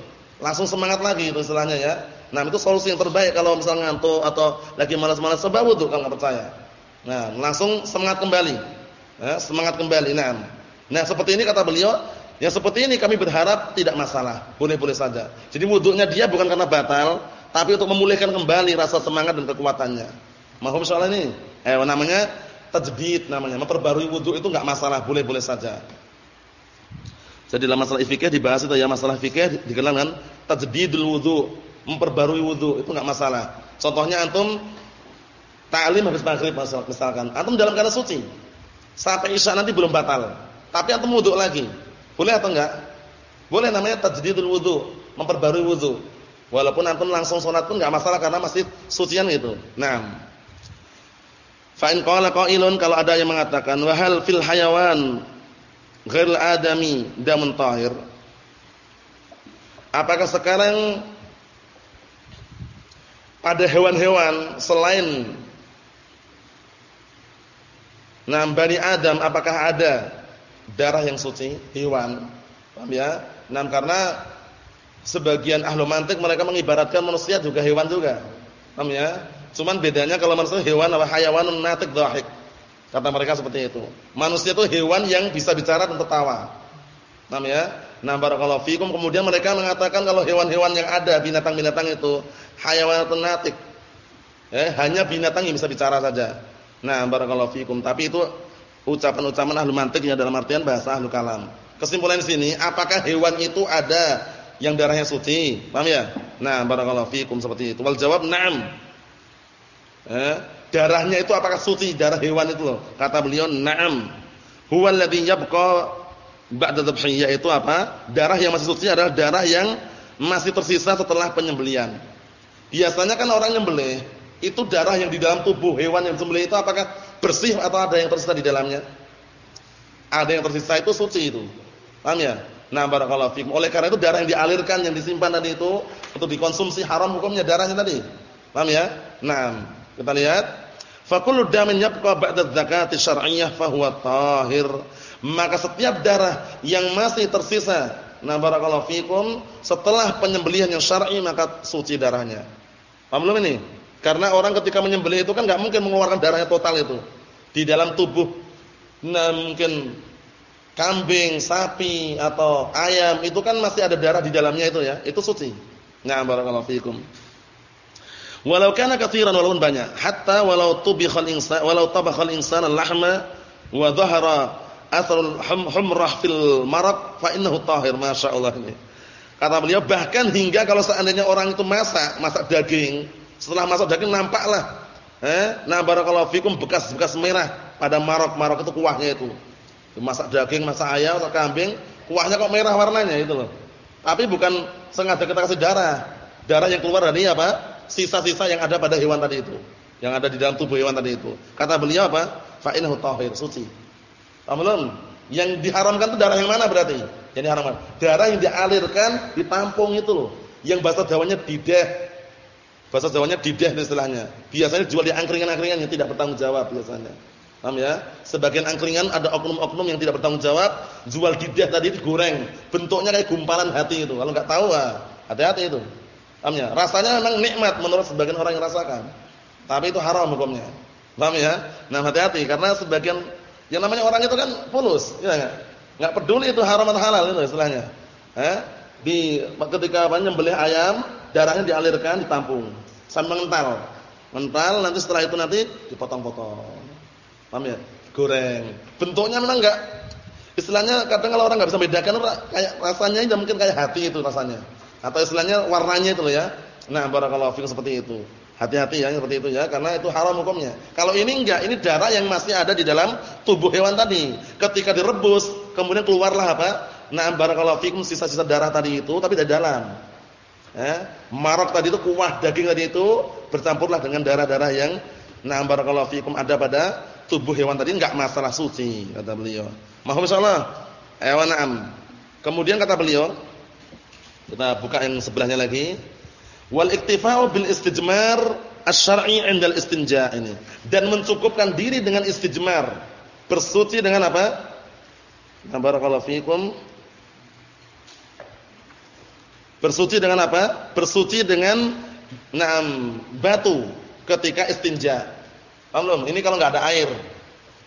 Langsung semangat lagi itu istilahnya ya. Nah, itu solusi yang terbaik kalau misalnya ngantuk atau lagi malas-malas coba wudu kalau enggak percaya. Nah, langsung semangat kembali. Ya, semangat kembali. Nah, Nah, seperti ini kata beliau, yang seperti ini kami berharap tidak masalah, boleh-boleh saja. Jadi wudhunya dia bukan karena batal, tapi untuk memulihkan kembali rasa semangat dan kekuatannya. Mahum soal ini? Eh namanya tajdid namanya, memperbarui wudu itu enggak masalah, boleh-boleh saja. Jadi dalam masalah fikih dibahas itu ya masalah fikih dikenal dengan tajdidul wudu, memperbarui wudu itu enggak masalah. Contohnya antum ta'lim habis maghrib misalkan, antum dalam keadaan suci. Sampai isya nanti belum batal, tapi antum wudu lagi. Boleh atau enggak? Boleh namanya tajdidul wudu, memperbarui wudu. Walaupun antum langsung sholat pun enggak masalah karena masih sucian gitu. Nah. Fa in qala qailun kalau ada yang mengatakan wa hal fil hayawan ghair adami damun tahir. Apakah sekarang pada hewan-hewan selain Nah, Bani Adam apakah ada darah yang suci hewan? Paham ya? Nah, karena sebagian ahlu mantik mereka mengibaratkan manusia juga hewan juga. Paham ya? Cuman bedanya kalau manusia hewan apa hayawanun natik dhahik. Kata mereka seperti itu. Manusia itu hewan yang bisa bicara dan tertawa. Paham ya? Nah, barakallahu fikum kemudian mereka mengatakan kalau hewan-hewan yang ada, binatang-binatang itu hayawanun natik. Eh, hanya binatang yang bisa bicara saja. Nah, barakallahu fikum. Tapi itu ucapan-ucapan ahlu mantik ya dalam artian bahasa ahlu kalam. Kesimpulan di sini, apakah hewan itu ada yang darahnya suci? Paham ya? Nah, barakallahu fikum seperti itu. Wal jawab na'am. Eh, darahnya itu apakah suci darah hewan itu loh? Kata beliau, "Na'am." Huwa alladhi yabqa ba'da dhabhiyah itu apa? Darah yang masih suci adalah darah yang masih tersisa setelah penyembelian. Biasanya kan orang nyembelih, itu darah yang di dalam tubuh hewan yang disembelih itu apakah bersih atau ada yang tersisa di dalamnya? Ada yang tersisa itu suci itu. Paham ya? Nah, barakallahu fikum. Oleh karena itu darah yang dialirkan yang disimpan tadi itu untuk dikonsumsi haram hukumnya darahnya tadi. Paham ya? Nah, kita lihat fa kullu damin yabqa ba'da zakati syar'iyyah fa huwa tahir. Maka setiap darah yang masih tersisa, nah barakallahu fikum, setelah penyembelihan yang syar'i maka suci darahnya. Paham belum ini? Karena orang ketika menyembelih itu kan enggak mungkin mengeluarkan darahnya total itu. Di dalam tubuh nah mungkin kambing, sapi atau ayam itu kan masih ada darah di dalamnya itu ya. Itu suci. Nah, barakallahu fikum. Walau kana katsiran walaupun banyak, hatta walau tubikhal insan walau tabakhal insan al-lahma wa dhahara atharul humrah fil maraq fa innahu tahir masyaallah ini. Kata beliau bahkan hingga kalau seandainya orang itu masak, masak daging, setelah masak daging nampaklah eh nah barakallahu fikum bekas-bekas merah pada marok-marok itu kuahnya itu. Masak daging, masak ayam atau kambing, kuahnya kok merah warnanya itu loh. Tapi bukan sengaja kita kasih darah. Darah yang keluar dari apa? Sisa-sisa yang ada pada hewan tadi itu. Yang ada di dalam tubuh hewan tadi itu. Kata beliau apa? Fa innahu tahir, suci. Paham Yang diharamkan itu darah yang mana berarti? Yang diharamkan. Darah yang dialirkan, ditampung itu loh. Yang bahasa Jawanya dideh. Bahasa Jawanya dideh istilahnya. Biasanya jual di angkringan-angkringan yang tidak bertanggung jawab biasanya. Paham ya? Sebagian angkringan ada oknum-oknum yang tidak bertanggung jawab, jual dideh tadi digoreng, bentuknya kayak gumpalan hati itu. Kalau enggak tahu, ah, hati-hati itu. Paham ya? Rasanya memang nikmat menurut sebagian orang yang rasakan. Tapi itu haram hukumnya. Paham ya? Nah, hati-hati karena sebagian yang namanya orang itu kan fulus, ya enggak? Enggak peduli itu haram atau halal itu istilahnya. Eh? Di ketika apa nyembelih ayam, darahnya dialirkan, ditampung sampai mengental. Mental nanti setelah itu nanti dipotong-potong. Paham ya? Goreng. Bentuknya memang enggak istilahnya kadang kalau orang enggak bisa bedakan kayak rasanya itu mungkin kayak hati itu rasanya. Atau istilahnya warnanya itu loh ya. Nah, barakallahu fikum seperti itu. Hati-hati ya seperti itu ya karena itu haram hukumnya. Kalau ini enggak, ini darah yang masih ada di dalam tubuh hewan tadi. Ketika direbus, kemudian keluarlah apa? Nah, barakallahu fikum sisa-sisa darah tadi itu tapi dari dalam. Eh, marok tadi itu kuah daging tadi itu bercampurlah dengan darah-darah yang nah barakallahu fikum ada pada tubuh hewan tadi enggak masalah suci kata beliau. Mohon insyaallah. Hewan na'am. Kemudian kata beliau kita buka yang sebelahnya lagi. Wal iktifa'u bil istijmar asy-syar'i istinja ini. Dan mencukupkan diri dengan istijmar. Bersuci dengan apa? Nah, barakallahu fikum. Bersuci dengan apa? Bersuci dengan enam batu ketika istinja. Paham? Ini kalau enggak ada air.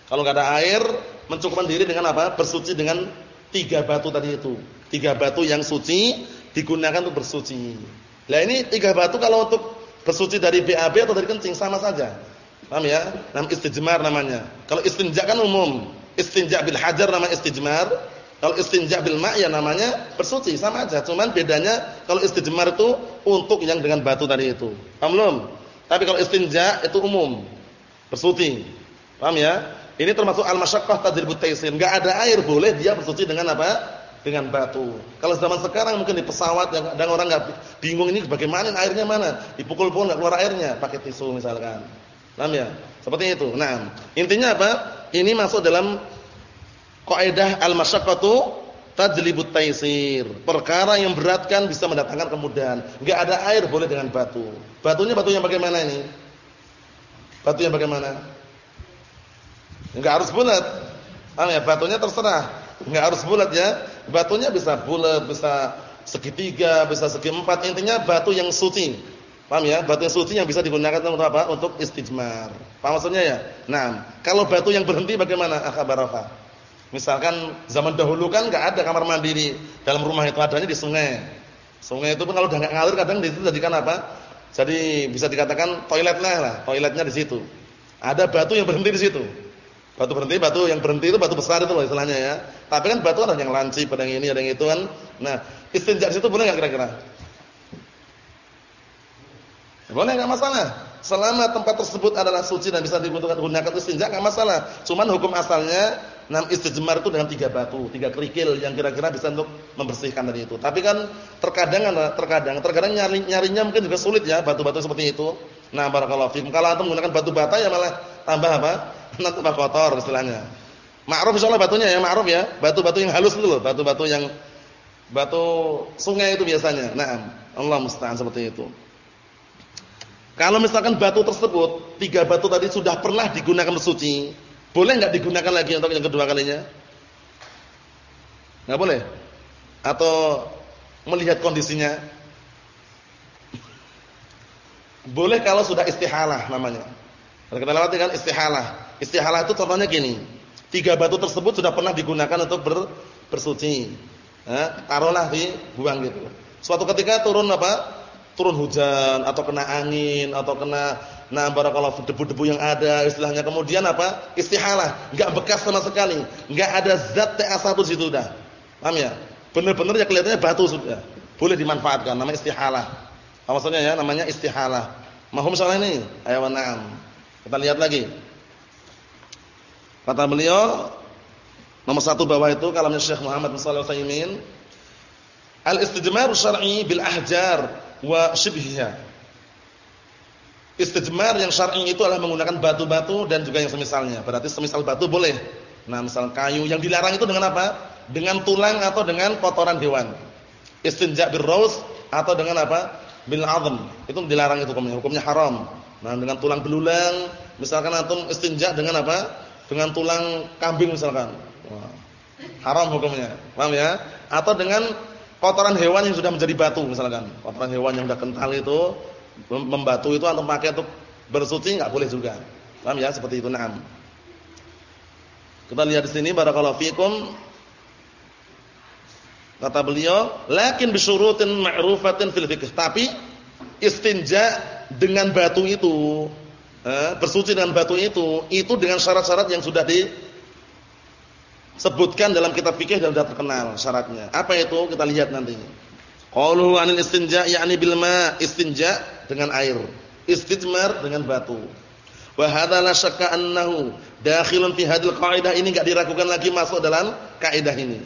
Kalau enggak ada air, mencukupkan diri dengan apa? Bersuci dengan tiga batu tadi itu. Tiga batu yang suci digunakan untuk bersuci. Nah ini tiga batu kalau untuk bersuci dari BAB atau dari kencing sama saja. Paham ya? Nam istijmar namanya. Kalau istinja kan umum. Istinja bil hajar nama istijmar. Kalau istinja bil ma' ya namanya bersuci, sama aja. Cuman bedanya kalau istijmar itu untuk yang dengan batu tadi itu. Paham belum? Tapi kalau istinja itu umum. Bersuci. Paham ya? Ini termasuk al-masyaqqah tadribut taysir. Enggak ada air boleh dia bersuci dengan apa? Dengan batu. Kalau zaman sekarang mungkin di pesawat yang kadang orang enggak bingung ini bagaimana airnya mana? Dipukul-pukul enggak keluar airnya, pakai tisu misalkan. Paham ya? Seperti itu. Nah, intinya apa? Ini masuk dalam kaidah al-masyaqqatu tajlibut taysir. Perkara yang berat kan bisa mendatangkan kemudahan. Enggak ada air boleh dengan batu. Batunya batu yang bagaimana ini? Batu yang bagaimana? Enggak harus bulat. Ah ya, batunya terserah. Enggak harus bulat ya. Batunya bisa bulat, bisa segitiga, bisa segi empat. Intinya batu yang suci. Paham ya? Batu yang suci yang bisa digunakan untuk apa? Untuk istijmar. Paham maksudnya ya? Nah, kalau batu yang berhenti bagaimana? Akhabaraka. Misalkan zaman dahulu kan enggak ada kamar mandi di dalam rumah itu adanya di sungai. Sungai itu pun kalau udah enggak ngalir kadang di situ jadikan apa? Jadi bisa dikatakan toiletnya lah, toiletnya di situ. Ada batu yang berhenti di situ. Batu berhenti, batu yang berhenti itu batu besar itu loh istilahnya ya. Tapi kan batu ada yang lancip, ada yang ini, ada yang itu kan. Nah, istinja di situ boleh enggak kira-kira? Boleh enggak masalah. Selama tempat tersebut adalah suci dan bisa digunakan gunakan istinja enggak masalah. Cuman hukum asalnya nam istijmar itu dengan tiga batu, tiga kerikil yang kira-kira bisa untuk membersihkan dari itu. Tapi kan terkadang terkadang terkadang nyari nyarinya mungkin juga sulit ya batu-batu seperti itu. Nah, barakallahu. Kalau antum menggunakan batu bata ya malah tambah apa? Nanti tambah kotor istilahnya. Ma'ruf insyaallah batunya ya, ma'ruf ya. Batu-batu yang halus loh, batu-batu yang batu sungai itu biasanya. Nah, Allah musta'an seperti itu. Kalau misalkan batu tersebut, tiga batu tadi sudah pernah digunakan bersuci, boleh enggak digunakan lagi untuk yang kedua kalinya? Enggak boleh? Atau melihat kondisinya? Boleh kalau sudah istihalah namanya. Kita lewati kan istihalah. Istihalah itu contohnya gini. Tiga batu tersebut sudah pernah digunakan untuk ber, bersuci. Eh, taruhlah di buang gitu. Suatu ketika turun apa? Turun hujan atau kena angin atau kena nah barakallahu debu-debu yang ada istilahnya kemudian apa? Istihalah, enggak bekas sama sekali. Enggak ada zat TA1 di situ dah. Paham ya? Benar-benar ya kelihatannya batu sudah. Boleh dimanfaatkan namanya istihalah. Apa maksudnya ya? Namanya istihalah. Mahum soal ini? Ayo na'am. Kita lihat lagi. Kata beliau nomor satu bawah itu kalamnya Syekh Muhammad bin Shalih Al-Utsaimin Al-istijmar syar'i bil ahjar wa shibhiha. Istijmar yang syar'i itu adalah menggunakan batu-batu dan juga yang semisalnya. Berarti semisal batu boleh. Nah, misal kayu yang dilarang itu dengan apa? Dengan tulang atau dengan kotoran hewan. Istinja bil raus atau dengan apa? Bil azm. Itu dilarang itu hukumnya, hukumnya haram. Nah, dengan tulang belulang, misalkan antum istinja dengan apa? Dengan tulang kambing misalkan. Haram hukumnya. Paham ya? Atau dengan kotoran hewan yang sudah menjadi batu misalkan. Kotoran hewan yang sudah kental itu membatu itu antum pakai untuk bersuci enggak boleh juga. Paham ya? Seperti itu. Naam. Kita lihat di sini barakallahu fikum. Kata beliau, "Lakin bisyurutin ma'rufatin fil fiqh." Tapi istinja dengan batu itu, eh, bersuci dengan batu itu, itu dengan syarat-syarat yang sudah disebutkan dalam kitab fikih dan sudah terkenal syaratnya. Apa itu? Kita lihat nanti. Qauluhu 'anil istinja yakni bil ma, istinja dengan air, istijmar dengan batu. Wa hadza la syakka annahu dakhilun fi hadhil qaidah ini enggak diragukan lagi masuk dalam kaidah ini.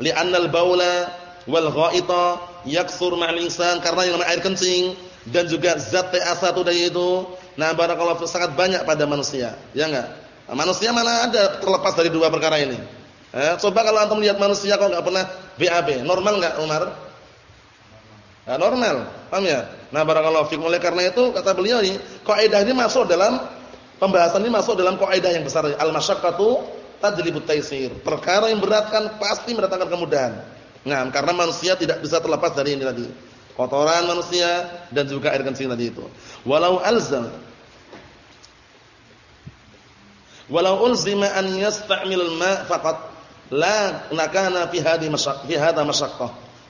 Li'annal baula wal ghaita yaksur ma'al insan karena yang namanya air kencing dan juga zat TA1 dari itu nah barakallahu sangat banyak pada manusia ya enggak? Nah, manusia mana ada terlepas dari dua perkara ini? Eh, coba kalau antum lihat manusia kok enggak pernah BAB normal enggak Umar? Nah, normal paham ya? Nah barakallahu fikum oleh karena itu kata beliau ini kaidah ini masuk dalam pembahasan ini masuk dalam kaidah yang besar al-masyaqqatu tajlibut taisir. Perkara yang berat kan pasti mendatangkan kemudahan. Nah karena manusia tidak bisa terlepas dari ini tadi. Kotoran manusia dan juga air kencing tadi itu. Walau alzam Walau ulzima an yasta'mil ma faqat la nakana fi hadhi fi hadha.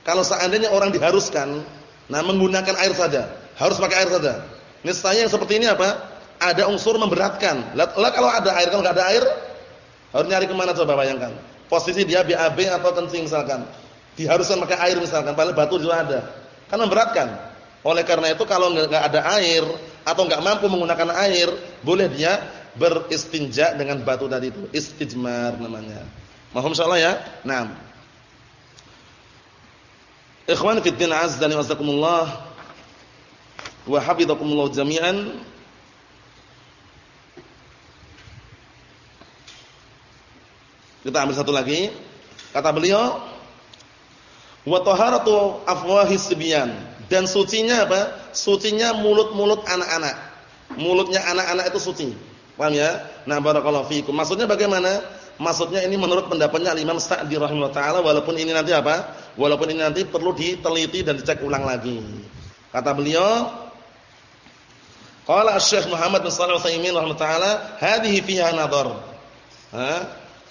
Kalau seandainya orang diharuskan nah menggunakan air saja, harus pakai air saja. Niscaya yang seperti ini apa? ada unsur memberatkan. Lah kalau ada air, kalau nggak ada air, harus nyari ke mana coba bayangkan. Posisi dia BAB atau kencing misalkan. Diharuskan pakai air misalkan, padahal batu juga ada. Kan memberatkan. Oleh karena itu kalau nggak ada air atau nggak mampu menggunakan air, boleh dia beristinja dengan batu tadi itu. Istijmar namanya. Mohon insyaallah ya. Naam. Ikhwan fi din azza wa jazakumullah wa hafizakumullah jami'an. Kita ambil satu lagi. Kata beliau, wa taharatu afwahis sibyan dan sucinya apa? Sucinya mulut-mulut anak-anak. Mulutnya anak-anak itu suci. Paham ya? Nah, barakallahu fiikum. Maksudnya bagaimana? Maksudnya ini menurut pendapatnya Imam Sa'di rahimahullah taala walaupun ini nanti apa? Walaupun ini nanti perlu diteliti dan dicek ulang lagi. Kata beliau, qala Asy-Syaikh Muhammad bin Shalih Al-Utsaimin rahimahullah taala, hadhihi fiha nadhar.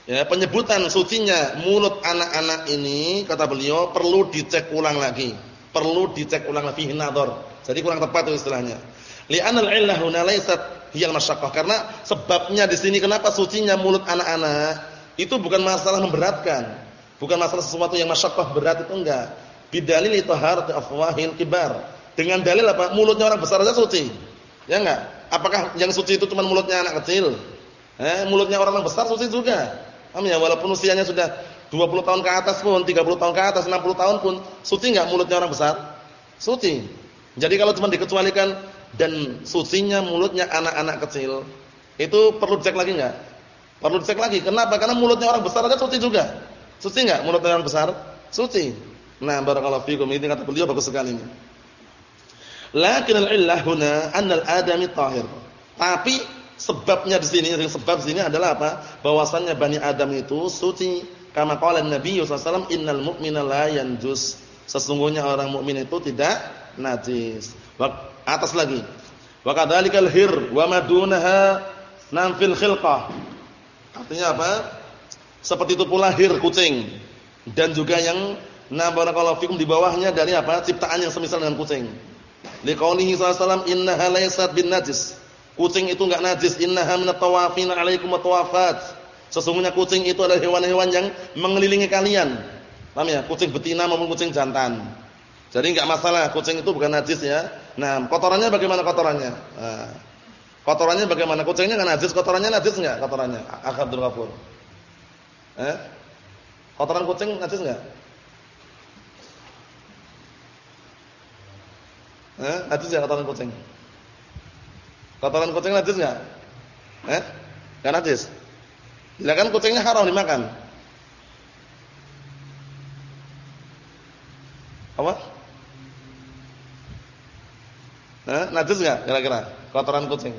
Ya, penyebutan sucinya mulut anak-anak ini kata beliau perlu dicek ulang lagi perlu dicek ulang lagi nadhar. Jadi kurang tepat itu istilahnya. Li'anal illah huna laysat hiyal masyaqqah karena sebabnya di sini kenapa sucinya mulut anak-anak itu bukan masalah memberatkan. Bukan masalah sesuatu yang masyaqqah berat itu enggak. Bidalil taharati afwahil kibar. Dengan dalil apa? Mulutnya orang besar saja suci. Ya enggak? Apakah yang suci itu cuma mulutnya anak kecil? Eh, mulutnya orang besar suci juga. Paham ya? Walaupun usianya sudah 20 tahun ke atas pun, 30 tahun ke atas, 60 tahun pun suci enggak mulutnya orang besar? Suci. Jadi kalau cuma dikecualikan dan sucinya mulutnya anak-anak kecil, itu perlu dicek lagi enggak? Perlu dicek lagi. Kenapa? Karena mulutnya orang besar aja suci juga. Suci enggak mulutnya orang besar? Suci. Nah, barakallahu fikum ini kata beliau bagus sekali ini. Lakin al-illah huna anna al-adami tahir. Tapi sebabnya di sini, sebab sini adalah apa? Bahwasannya Bani Adam itu suci Kama qala Nabi sallallahu innal mu'mina la yanjus. Sesungguhnya orang mukmin itu tidak najis. Atas lagi. Wa kadzalikal hir wa madunaha nam fil khilqah. Artinya apa? Seperti itu pula hir kucing dan juga yang na barakallahu fikum di bawahnya dari apa? ciptaan yang semisal dengan kucing. Liqaulihi sallallahu alaihi wasallam innaha laysat bin najis. Kucing itu enggak najis, innaha minat tawafin alaikum wa tawafat. Sesungguhnya kucing itu adalah hewan-hewan yang mengelilingi kalian. Paham ya? Kucing betina maupun kucing jantan. Jadi enggak masalah, kucing itu bukan najis ya. Nah, kotorannya bagaimana kotorannya? Nah, kotorannya bagaimana? Kucingnya enggak najis, kotorannya najis enggak kotorannya? Abdul Ghafur. Eh? Kotoran kucing najis enggak? Eh, najis ya kotoran kucing? Kotoran kucing najis enggak? Eh? Enggak najis. Lah kan kucingnya haram dimakan. Apa? Nah, najis enggak kira-kira kotoran kucing?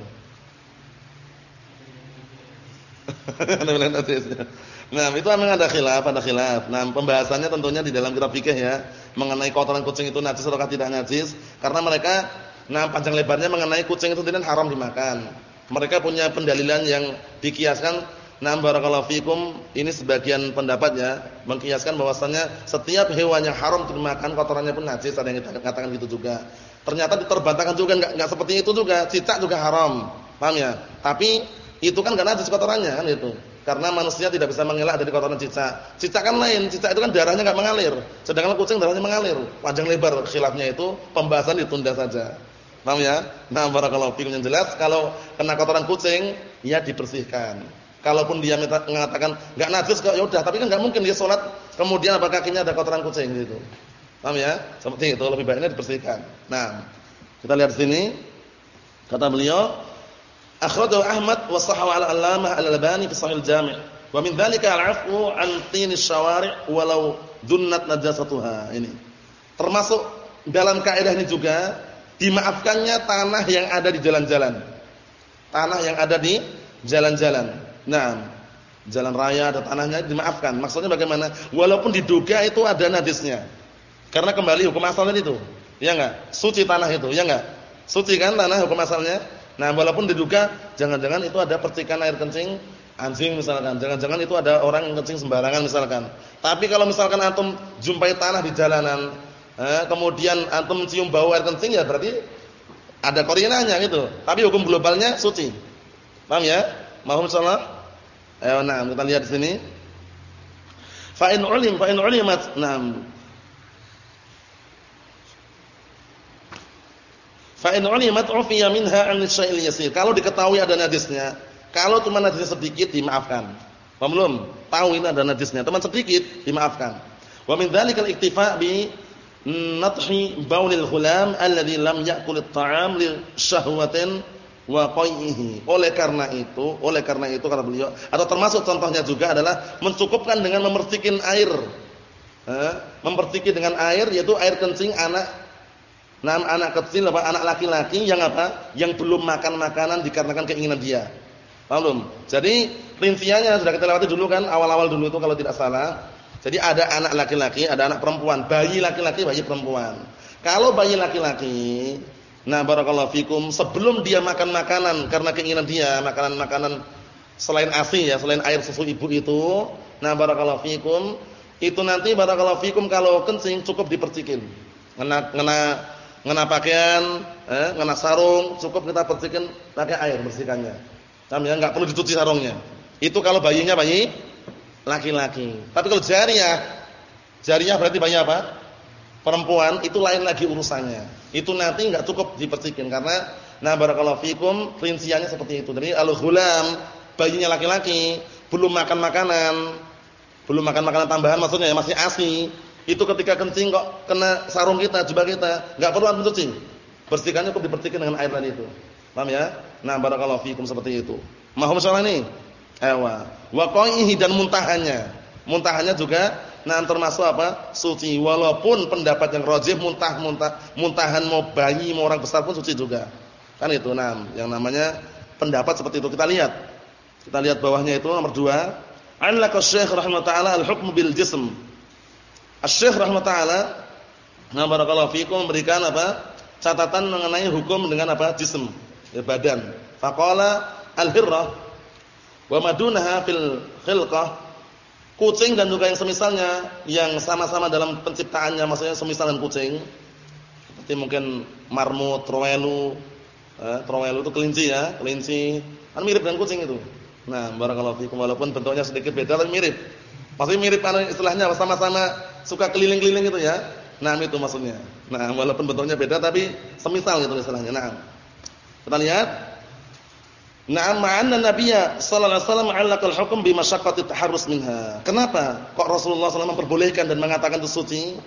*laughs* nah, itu memang ada khilaf, ada khilaf. Nah, pembahasannya tentunya di dalam kitab fikih ya, mengenai kotoran kucing itu najis atau tidak najis, karena mereka nah panjang lebarnya mengenai kucing itu tidak haram dimakan. Mereka punya pendalilan yang dikiaskan Nah, barakallahu fikum, ini sebagian pendapatnya mengkiaskan bahwasannya setiap hewan yang haram dimakan kotorannya pun najis, ada yang katakan gitu juga. Ternyata diterbantahkan juga enggak enggak seperti itu juga, cicak juga haram. Paham ya? Tapi itu kan enggak najis kotorannya kan itu. Karena manusia tidak bisa mengelak dari kotoran cicak. Cicak kan lain, cicak itu kan darahnya enggak mengalir. Sedangkan kucing darahnya mengalir. Panjang lebar khilafnya itu pembahasan ditunda saja. Paham ya? Nah, barakallahu fikum yang jelas kalau kena kotoran kucing ya dibersihkan. Kalaupun dia mengatakan enggak najis kok ya udah, tapi kan enggak mungkin dia salat kemudian apa kakinya ada kotoran kucing gitu. Paham ya? Seperti itu lebih baiknya dibersihkan. Nah, kita lihat sini kata beliau akhrajahu Ahmad wa sahahu al-Allamah al-Albani fi Sahih al-Jami' wa min dzalika al-'afwu 'an syawari' walau dunnat najasatuha ini. Termasuk dalam kaidah ini juga dimaafkannya tanah yang ada di jalan-jalan. Tanah yang ada di jalan-jalan. Nah, jalan raya ada tanahnya dimaafkan. Maksudnya bagaimana? Walaupun diduga itu ada najisnya. Karena kembali hukum asalnya itu. Ya enggak? Suci tanah itu, ya enggak? Suci kan tanah hukum asalnya? Nah, walaupun diduga jangan-jangan itu ada percikan air kencing anjing misalkan. Jangan-jangan itu ada orang yang kencing sembarangan misalkan. Tapi kalau misalkan antum jumpai tanah di jalanan, eh, kemudian antum cium bau air kencing ya berarti Ada korinanya gitu. Tapi hukum globalnya suci. Paham ya? Mohon insyaallah. Ayo nah, kita lihat di sini. Fa in ulim fa in ulimat. Naam. Fa in ulimat ufiya minha an syai'il yasir. Kalau diketahui ada najisnya, kalau cuma najisnya sedikit dimaafkan. Paham belum? Tahu ini ada najisnya, teman sedikit dimaafkan. Wa min dzalikal iktifa bi nathi baulil ghulam alladhi lam ya'kul at-ta'am li syahwatin wa qaihi. Oleh karena itu, oleh karena itu kata beliau, atau termasuk contohnya juga adalah mencukupkan dengan memercikin air. Eh, memerciki dengan air yaitu air kencing anak Nah, anak kecil apa anak laki-laki yang apa? Yang belum makan makanan dikarenakan keinginan dia. Paham belum? Jadi rinciannya sudah kita lewati dulu kan awal-awal dulu itu kalau tidak salah. Jadi ada anak laki-laki, ada anak perempuan, bayi laki-laki, bayi perempuan. Kalau bayi laki-laki, nah barakallahu fikum, sebelum dia makan makanan karena keinginan dia, makanan-makanan selain ASI ya, selain air susu ibu itu, nah barakallahu fikum, itu nanti barakallahu fikum kalau kencing cukup dipercikin. Ngena, ngena ngena pakaian, eh, ngena sarung, cukup kita bersihkan pakai air bersihkannya. Ya, enggak perlu dicuci sarungnya. Itu kalau bayinya bayi laki-laki. Tapi kalau jariah, jariah berarti bayi apa? Perempuan itu lain lagi urusannya. Itu nanti enggak cukup dibersihkan karena nah barakallahu fikum rinciannya seperti itu. Jadi al-ghulam bayinya laki-laki belum makan makanan, belum makan makanan tambahan maksudnya ya masih ASI itu ketika kencing kok kena sarung kita, jubah kita, enggak perlu antum cuci. Bersihkannya kok dibersihkan dengan air tadi itu. Paham ya? Nah, barakallahu fikum seperti itu. Mahum soal ini. Ewa. Wa qaihi dan muntahannya. Muntahannya juga nah termasuk apa? Suci. Walaupun pendapat yang rajih muntah-muntah muntahan mau bayi mau orang besar pun suci juga. Kan itu nah, yang namanya pendapat seperti itu. Kita lihat. Kita lihat bawahnya itu nomor 2. An laka Syekh rahimahullah taala al-hukm bil jism. Asy-Syaikh rahimahullah nah barakallahu fikum memberikan apa? catatan mengenai hukum dengan apa? jism, ya, badan. Faqala al-hirrah wa madunaha fil khilqah kucing dan juga yang semisalnya yang sama-sama dalam penciptaannya maksudnya semisal dengan kucing seperti mungkin marmut, trowelu eh, trowelu itu kelinci ya, kelinci kan mirip dengan kucing itu. Nah, barakallahu fikum walaupun bentuknya sedikit beda tapi mirip. Maksudnya mirip istilahnya sama-sama suka keliling-keliling gitu ya. Nah, itu maksudnya. Nah, walaupun bentuknya beda tapi semisal gitu istilahnya. Nah. Kita lihat. Na'am ma'anna nabiyya sallallahu alaihi wasallam 'allaqal hukm bi masyaqqati taharrus minha. Kenapa kok Rasulullah SAW memperbolehkan dan mengatakan itu suci?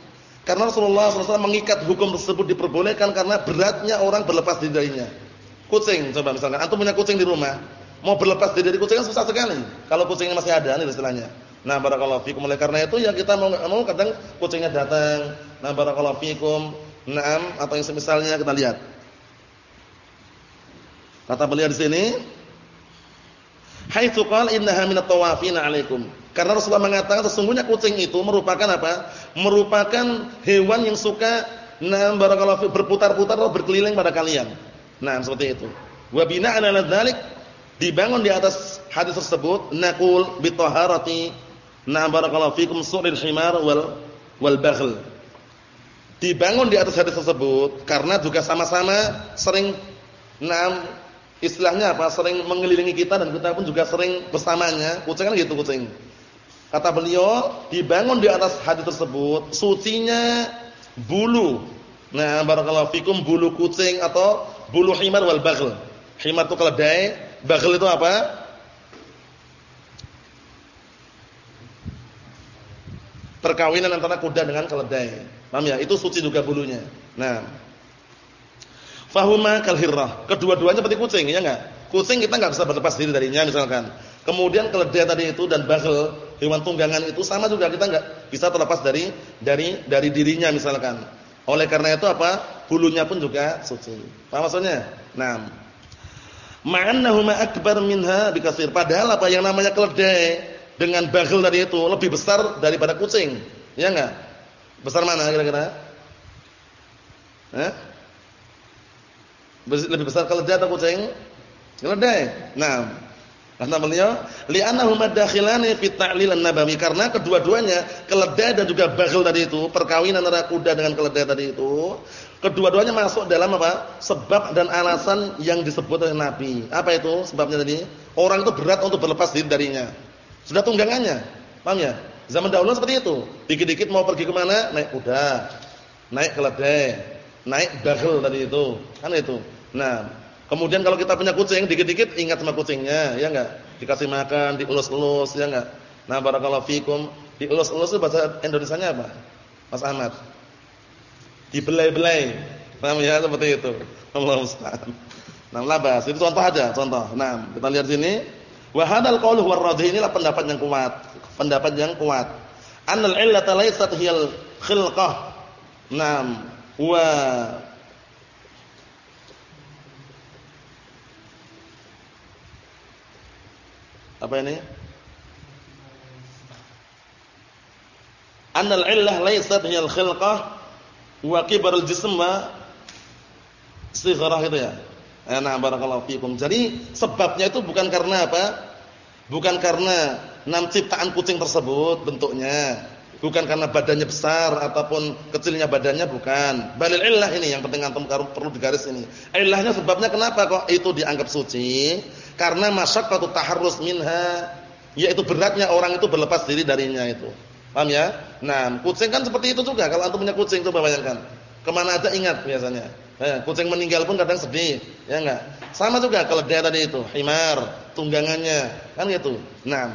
Karena Rasulullah SAW mengikat hukum tersebut diperbolehkan karena beratnya orang berlepas diri darinya. Kucing coba misalkan antum punya kucing di rumah, mau berlepas diri dari kucing kan susah sekali. Kalau kucingnya masih ada nih istilahnya. Nah, barakallahu fikum. Oleh karena itu ya kita mau mau kadang kucingnya datang. Nah, barakallahu fikum. Naam atau yang semisalnya kita lihat. Kata beliau di sini, "Haitsu qala innaha minat tawafina 'alaikum." Karena Rasulullah mengatakan sesungguhnya kucing itu merupakan apa? Merupakan hewan yang suka nah barakallahu berputar-putar atau berkeliling pada kalian. Nah, seperti itu. Wa bina'an 'ala dzalik dibangun di atas hadis tersebut naqul bi taharati Nah barakallahu fikum su'ril himar wal wal baghl. Dibangun di atas hadis tersebut karena juga sama-sama sering nah istilahnya apa? Sering mengelilingi kita dan kita pun juga sering bersamanya. Kucing kan gitu kucing. Kata beliau, dibangun di atas hadis tersebut sucinya bulu. Nah, barakallahu fikum bulu kucing atau bulu himar wal baghl. Himar itu keledai, baghl itu apa? Perkawinan antara kuda dengan keledai. Paham ya? Itu suci juga bulunya. Nah. Fahuma kalhirrah. Kedua-duanya seperti kucing, ya enggak? Kucing kita enggak bisa berlepas diri darinya misalkan. Kemudian keledai tadi itu dan bagel, hewan tunggangan itu sama juga kita enggak bisa terlepas dari dari dari dirinya misalkan. Oleh karena itu apa? Bulunya pun juga suci. Paham maksudnya? Nah. Ma'annahuma akbar minha bikasir. Padahal apa yang namanya keledai dengan bagel tadi itu lebih besar daripada kucing. Ya enggak? Besar mana kira-kira? Eh? Lebih besar keledai atau kucing? Keledai. Nah, Kata beliau, li'annahuma dakhilani fi ta'lil an-nabawi karena kedua-duanya keledai dan juga bagel tadi itu, perkawinan antara kuda dengan keledai tadi itu, kedua-duanya masuk dalam apa? sebab dan alasan yang disebut oleh Nabi. Apa itu sebabnya tadi? Orang itu berat untuk berlepas diri darinya. Sudah tunggangannya. Paham ya? Zaman dahulu seperti itu. Dikit-dikit mau pergi ke mana? Naik kuda, naik keledai, naik bagel tadi itu. Kan itu. Nah, Kemudian kalau kita punya kucing, dikit-dikit ingat sama kucingnya, ya enggak? Dikasih makan, diulus-ulus, ya enggak? Nah, barakallahu fikum. Diulus-ulus itu bahasa Indonesianya apa? Mas Ahmad. Dibelai-belai. Paham ya seperti itu. *laughs* Allah musta'an. Nah, labas. Itu contoh aja, contoh. Nah, kita lihat sini. Wa hadzal qaulu huwa inilah pendapat yang kuat. Pendapat yang kuat. Annal illata laysat hiyal khilqah. Naam. Wa Apa ini? Annal illah laysat hiyal khilqah wa kibarul jism wa sigharah itu ya. Ana barakallahu fikum. Jadi sebabnya itu bukan karena apa? Bukan karena enam ciptaan kucing tersebut bentuknya, bukan karena badannya besar ataupun kecilnya badannya bukan. Balil illah ini yang penting antum perlu digaris ini. Illahnya sebabnya kenapa kok itu dianggap suci? Karena masyaqqatu taharrus minha, yaitu beratnya orang itu berlepas diri darinya itu. Paham ya? Nah, kucing kan seperti itu juga. Kalau antum punya kucing coba bayangkan. Ke mana aja ingat biasanya. Eh, kucing meninggal pun kadang sedih, ya enggak? Sama juga dia tadi itu, himar, tunggangannya, kan gitu. Nah,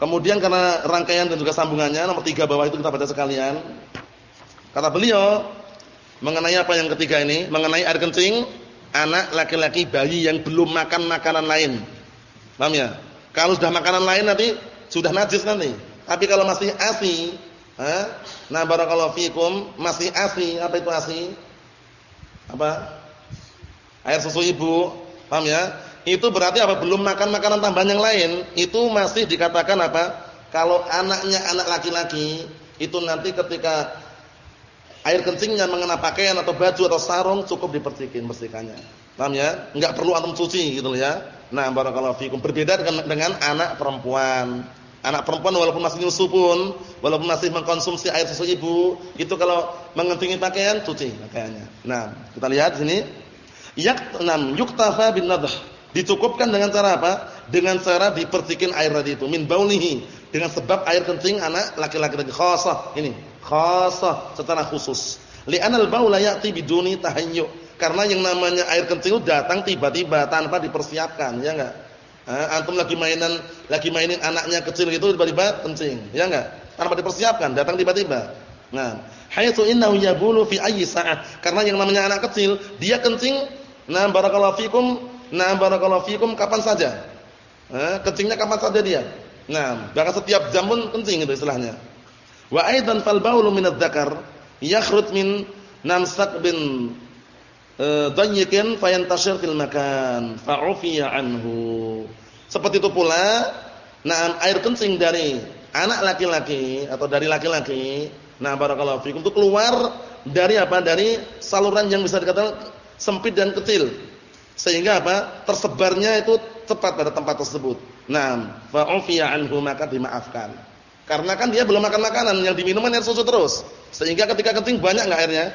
kemudian karena rangkaian dan juga sambungannya nomor tiga bawah itu kita baca sekalian. Kata beliau mengenai apa yang ketiga ini, mengenai air kencing anak laki-laki bayi yang belum makan makanan lain. Paham ya? Kalau sudah makanan lain nanti sudah najis nanti. Tapi kalau masih ASI, ha? nah barakallahu fikum, masih ASI, apa itu ASI? Apa? Air susu ibu, paham ya? Itu berarti apa? Belum makan makanan tambahan yang lain, itu masih dikatakan apa? Kalau anaknya anak laki-laki, itu nanti ketika air kencingnya mengenai pakaian atau baju atau sarung cukup dipercikin bersihkannya. Paham ya? Enggak perlu antum cuci gitu ya. Nah, barakallahu fikum. Berbeda dengan, dengan anak perempuan. Anak perempuan walaupun masih nyusu pun, walaupun masih mengkonsumsi air susu ibu, itu kalau mengentingi pakaian cuci pakaiannya. Nah, kita lihat sini. Yak enam yuktafa bin nadh. Dicukupkan dengan cara apa? Dengan cara dipercikin air tadi itu min baulihi dengan sebab air kencing anak laki-laki tadi khasah ini khasah secara khusus li'anal baula ya'ti biduni tahayyu karena yang namanya air kencing itu datang tiba-tiba tanpa dipersiapkan ya enggak antum lagi mainan lagi mainin anaknya kecil gitu tiba-tiba kencing. Ya enggak tanpa dipersiapkan datang tiba-tiba. Nah haitsu innahu yabulu fi ayyi sa'at karena yang namanya anak kecil dia kencing nah barakallahu fikum nah barakallahu fikum kapan saja. Eh, kencingnya kapan saja dia. Nah, bahkan setiap jam pun kencing itu istilahnya. Wa aidan fal baulu min adz-dzakar yakhrut min namsak bin e, dayyikin fayantashir fil makan fa'ufiya anhu. Seperti itu pula nah air kencing dari anak laki-laki atau dari laki-laki nah barakallahu fikum itu keluar dari apa? Dari saluran yang bisa dikatakan sempit dan kecil. Sehingga apa? Tersebarnya itu tepat pada tempat tersebut. Nah, fa'ufiya anhu maka dimaafkan. Karena kan dia belum makan makanan, yang diminum air susu terus. Sehingga ketika kencing banyak enggak airnya?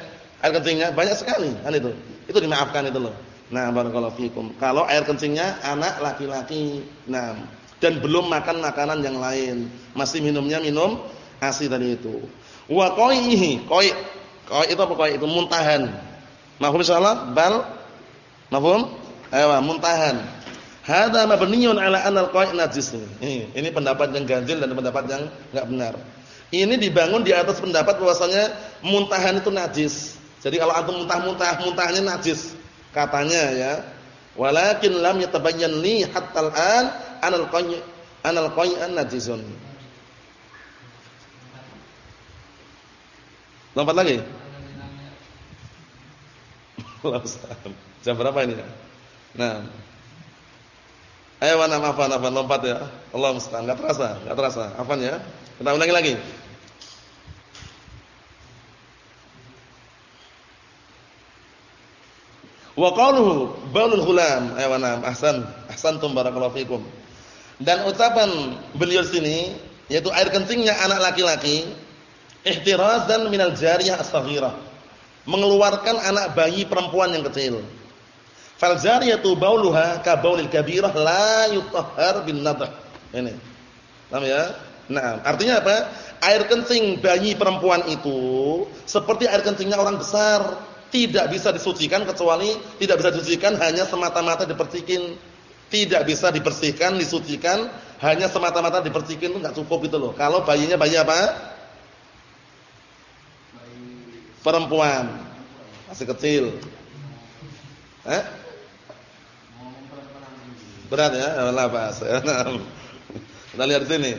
Air kencingnya banyak sekali, kan itu. Itu dimaafkan itu loh. Nah, barakallahu fikum. Kalau air kencingnya anak laki-laki. Nah, dan belum makan makanan yang lain, masih minumnya minum ASI tadi itu. Wa qaihi, qai. Qai itu apa qai? Itu muntahan. Mahfum insyaallah? Bal Mahfum? Ayo, muntahan. Hada mabniun ala anal qai' najis. Ini, ini pendapat yang ganjil dan pendapat yang enggak benar. Ini dibangun di atas pendapat bahwasanya muntahan itu najis. Jadi kalau antum muntah-muntah, muntahnya najis katanya ya. Walakin lam yatabayyan li hatta al-an anal qai' anal qai'an najisun. Lompat lagi. *laughs* Jam berapa ini? Nah, Ayo mana afan afan lompat ya. Allah musta'an. Enggak terasa, enggak terasa. Afan ya. Kita ulangi lagi. Wa qaluhu baulul ghulam. Mana ahsan. Ahsantum barakallahu fikum. Dan ucapan beliau sini yaitu air kencingnya anak laki-laki ihtirazan minal jariyah as-saghirah. Mengeluarkan anak bayi perempuan yang kecil. Fal jariyatu bauluha ka baulil kabirah la yutahhar bin nadh. Ini. Paham ya? Nah, artinya apa? Air kencing bayi perempuan itu seperti air kencingnya orang besar, tidak bisa disucikan kecuali tidak bisa disucikan hanya semata-mata dipercikin tidak bisa dibersihkan, disucikan, hanya semata-mata dipercikin itu enggak cukup itu loh. Kalau bayinya bayi apa? Perempuan. Masih kecil. Eh? Berat ya? Allah bahas. *laughs* Kita lihat sini.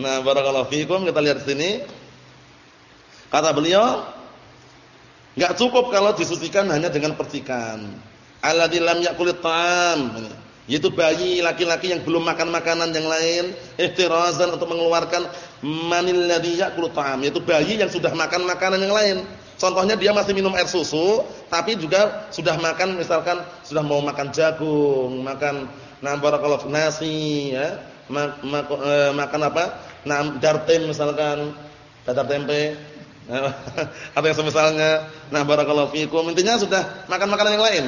Nah, barakallahu fiikum, kita lihat sini. Kata beliau, enggak cukup kalau disucikan hanya dengan percikan. Alladzi lam yakulit ta'am yaitu bayi laki-laki yang belum makan makanan yang lain ihtirazan untuk mengeluarkan manil ladzi ya'kulu ta'am yaitu bayi yang sudah makan makanan yang lain. Contohnya dia masih minum air susu tapi juga sudah makan misalkan sudah mau makan jagung makan nah barakallahu nasi ya. Eh, makan apa? Nah dartem misalkan dadar tempe *laughs* atau yang semisalnya nah barakallahu fikum intinya sudah makan makanan yang lain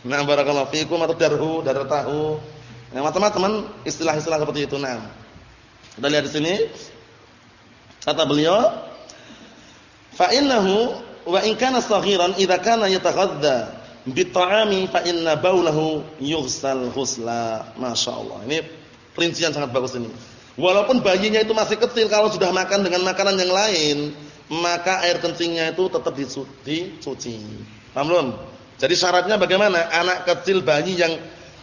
Nah barakallahu fiikum atau darhu, darah tahu. Nah, macam-macam istilah-istilah seperti itu. Nah. Kita lihat di sini. Kata beliau, fa innahu wa in kana saghiran idza kana yataghadda bi ta'ami fa inna baulahu yughsal ghusla. Masyaallah. Ini perincian sangat bagus ini. Walaupun bayinya itu masih kecil kalau sudah makan dengan makanan yang lain, maka air kencingnya itu tetap dicuci. Paham belum? Jadi syaratnya bagaimana? Anak kecil bayi yang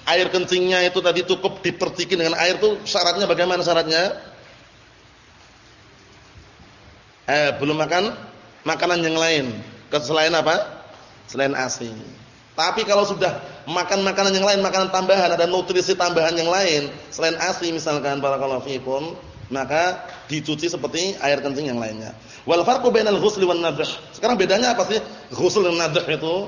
air kencingnya itu tadi cukup dipercikin dengan air itu syaratnya bagaimana syaratnya? Eh, belum makan makanan yang lain. Selain apa? Selain ASI. Tapi kalau sudah makan makanan yang lain, makanan tambahan, ada nutrisi tambahan yang lain, selain ASI misalkan barakallahu fikum, maka dicuci seperti air kencing yang lainnya. Wal farqu bainal ghusli wan nadh. Sekarang bedanya apa sih? Ghusl dan nadh itu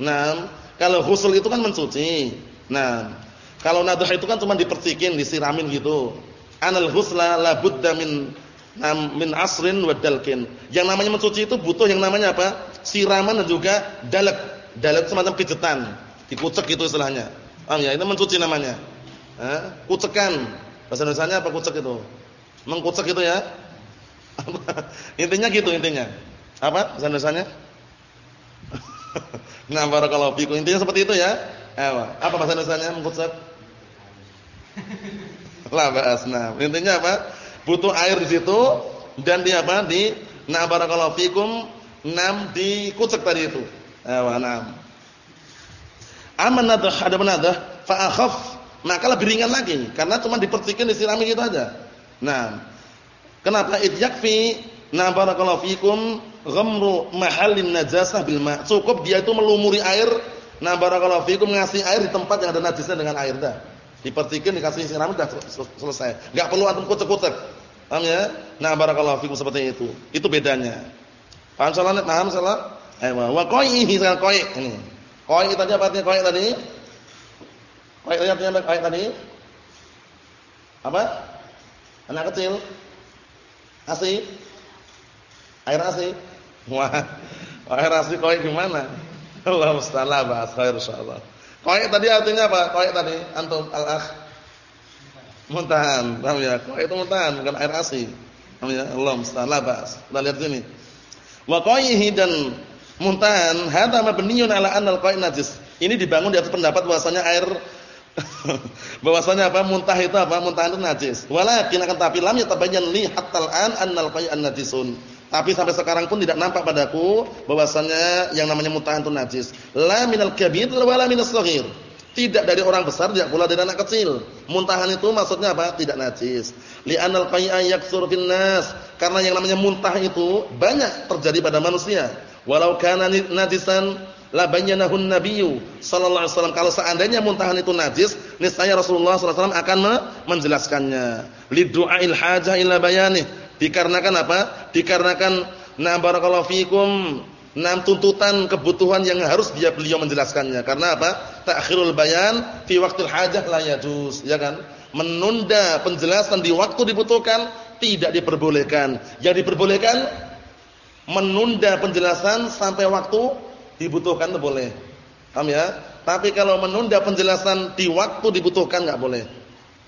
Nah, kalau ghusl itu kan mencuci. Nah, kalau nadhah itu kan cuma dipercikin, disiramin gitu. Anal ghusla la budda min min asrin wa dalkin. Yang namanya mencuci itu butuh yang namanya apa? Siraman dan juga dalek. Dalek semacam pijetan. Dikucek gitu istilahnya. Paham ya? Itu mencuci namanya. Eh, kucekan. Bahasa Indonesia apa kucek itu? Mengkucek itu ya. *laughs* intinya gitu intinya. Apa Indonesia? *laughs* Nah, barakallahu fikum. Intinya seperti itu ya. Ewa. Apa bahasa Indonesianya mengkucek? La ba'as. Nah, intinya apa? Butuh air di situ dan di apa? Di nah barakallahu fikum nam dikucek tadi itu. Ewa, nam. Aman nadah ada menadah fa akhaf maka lebih ringan lagi karena cuma dipercikin disirami gitu aja. Nah, kenapa idyakfi Nah barakallahu fikum ghamru mahallin najasah bil ma'. Cukup dia itu melumuri air. Nah barakallahu fikum ngasih air di tempat yang ada najisnya dengan air dah. Dipercikin dikasih siram sudah selesai. Enggak perlu antum kucek-kucek. Paham ya? Nah barakallahu fikum seperti itu. Itu bedanya. Paham salah? Paham salah? Ayo wa qaihi sekarang qai ini. Qai tadi apa artinya tadi? Qai artinya apa qai tadi? Apa? Anak kecil. Asih Air asi. Wah, air asi koi gimana? Allah musta'ala bahas khair insyaallah. Koi tadi artinya apa? Koi tadi antum al-akh. Muntahan, paham ya? Koi itu muntahan bukan air asi. Paham ya? Allah musta'ala bahas. Kita lihat sini. Wa qaihi dan muntahan hadza mabniyun ala anna al-qai najis. Ini dibangun di atas pendapat bahwasanya air *laughs* bahwasanya apa muntah itu apa muntah itu najis walakin akan tapi lam yatabayyan li hatta al-an annal qai an-najisun tapi sampai sekarang pun tidak nampak padaku bahwasannya yang namanya muntahan itu najis. La minal kabir wala minas shaghir. Tidak dari orang besar, tidak pula dari anak kecil. Muntahan itu maksudnya apa? Tidak najis. Li'anal qai'a yaktsur fil nas. Karena yang namanya muntah itu banyak terjadi pada manusia. Walau kana najisan la bayyanahu nabiyyu sallallahu alaihi wasallam. Kalau seandainya muntahan itu najis, niscaya Rasulullah sallallahu alaihi wasallam akan menjelaskannya. Li du'ail hajah ila bayanih Dikarenakan apa? Dikarenakan na barakallahu fikum enam tuntutan kebutuhan yang harus dia beliau menjelaskannya. Karena apa? ta'khirul bayan fi waqtil hajah la yajuz, ya kan? Menunda penjelasan di waktu dibutuhkan tidak diperbolehkan. Yang diperbolehkan menunda penjelasan sampai waktu dibutuhkan itu boleh. Paham ya? Tapi kalau menunda penjelasan di waktu dibutuhkan enggak boleh.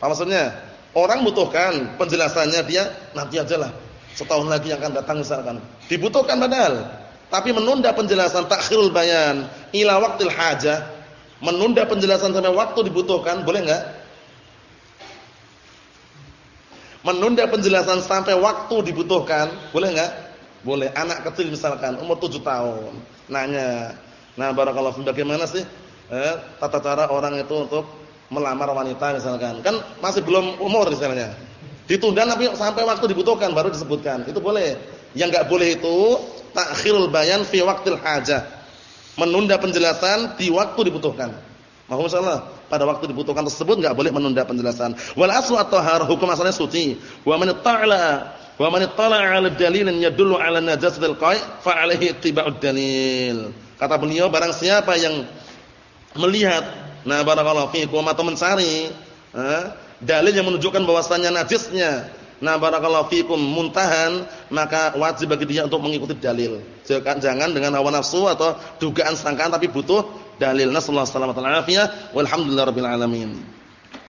Apa maksudnya? Orang butuhkan penjelasannya dia nanti ajalah. Setahun lagi yang akan datang misalkan. Dibutuhkan padahal. Tapi menunda penjelasan takhirul bayan ila waqtil hajah, menunda penjelasan sampai waktu dibutuhkan, boleh enggak? Menunda penjelasan sampai waktu dibutuhkan, boleh enggak? Boleh. Anak kecil misalkan umur 7 tahun, nanya, "Nah, barakallahu bagaimana sih eh, tata cara orang itu untuk melamar wanita misalkan?" Kan masih belum umur misalnya. Ditunda tapi sampai waktu dibutuhkan baru disebutkan. Itu boleh. Yang enggak boleh itu takhirul bayan fi waqtil hajah. Menunda penjelasan di waktu dibutuhkan. Mohon salah. Pada waktu dibutuhkan tersebut enggak boleh menunda penjelasan. Wal aslu at-tahar hukum asalnya suci. Wa man ta'ala wa man ittala'a 'ala dalilin yadullu 'ala najasatil qai' fa 'alaihi ittiba'ud dalil. Kata beliau barang siapa yang melihat nah barakallahu fiikum atau mencari eh, dalil yang menunjukkan bahwasannya najisnya nah barakallahu fiikum muntahan maka wajib bagi dia untuk mengikuti dalil. Jangan jangan dengan hawa nafsu atau dugaan sangkaan tapi butuh dalil. Nasallahu alaihi wasallam. Walhamdulillahirabbil alamin.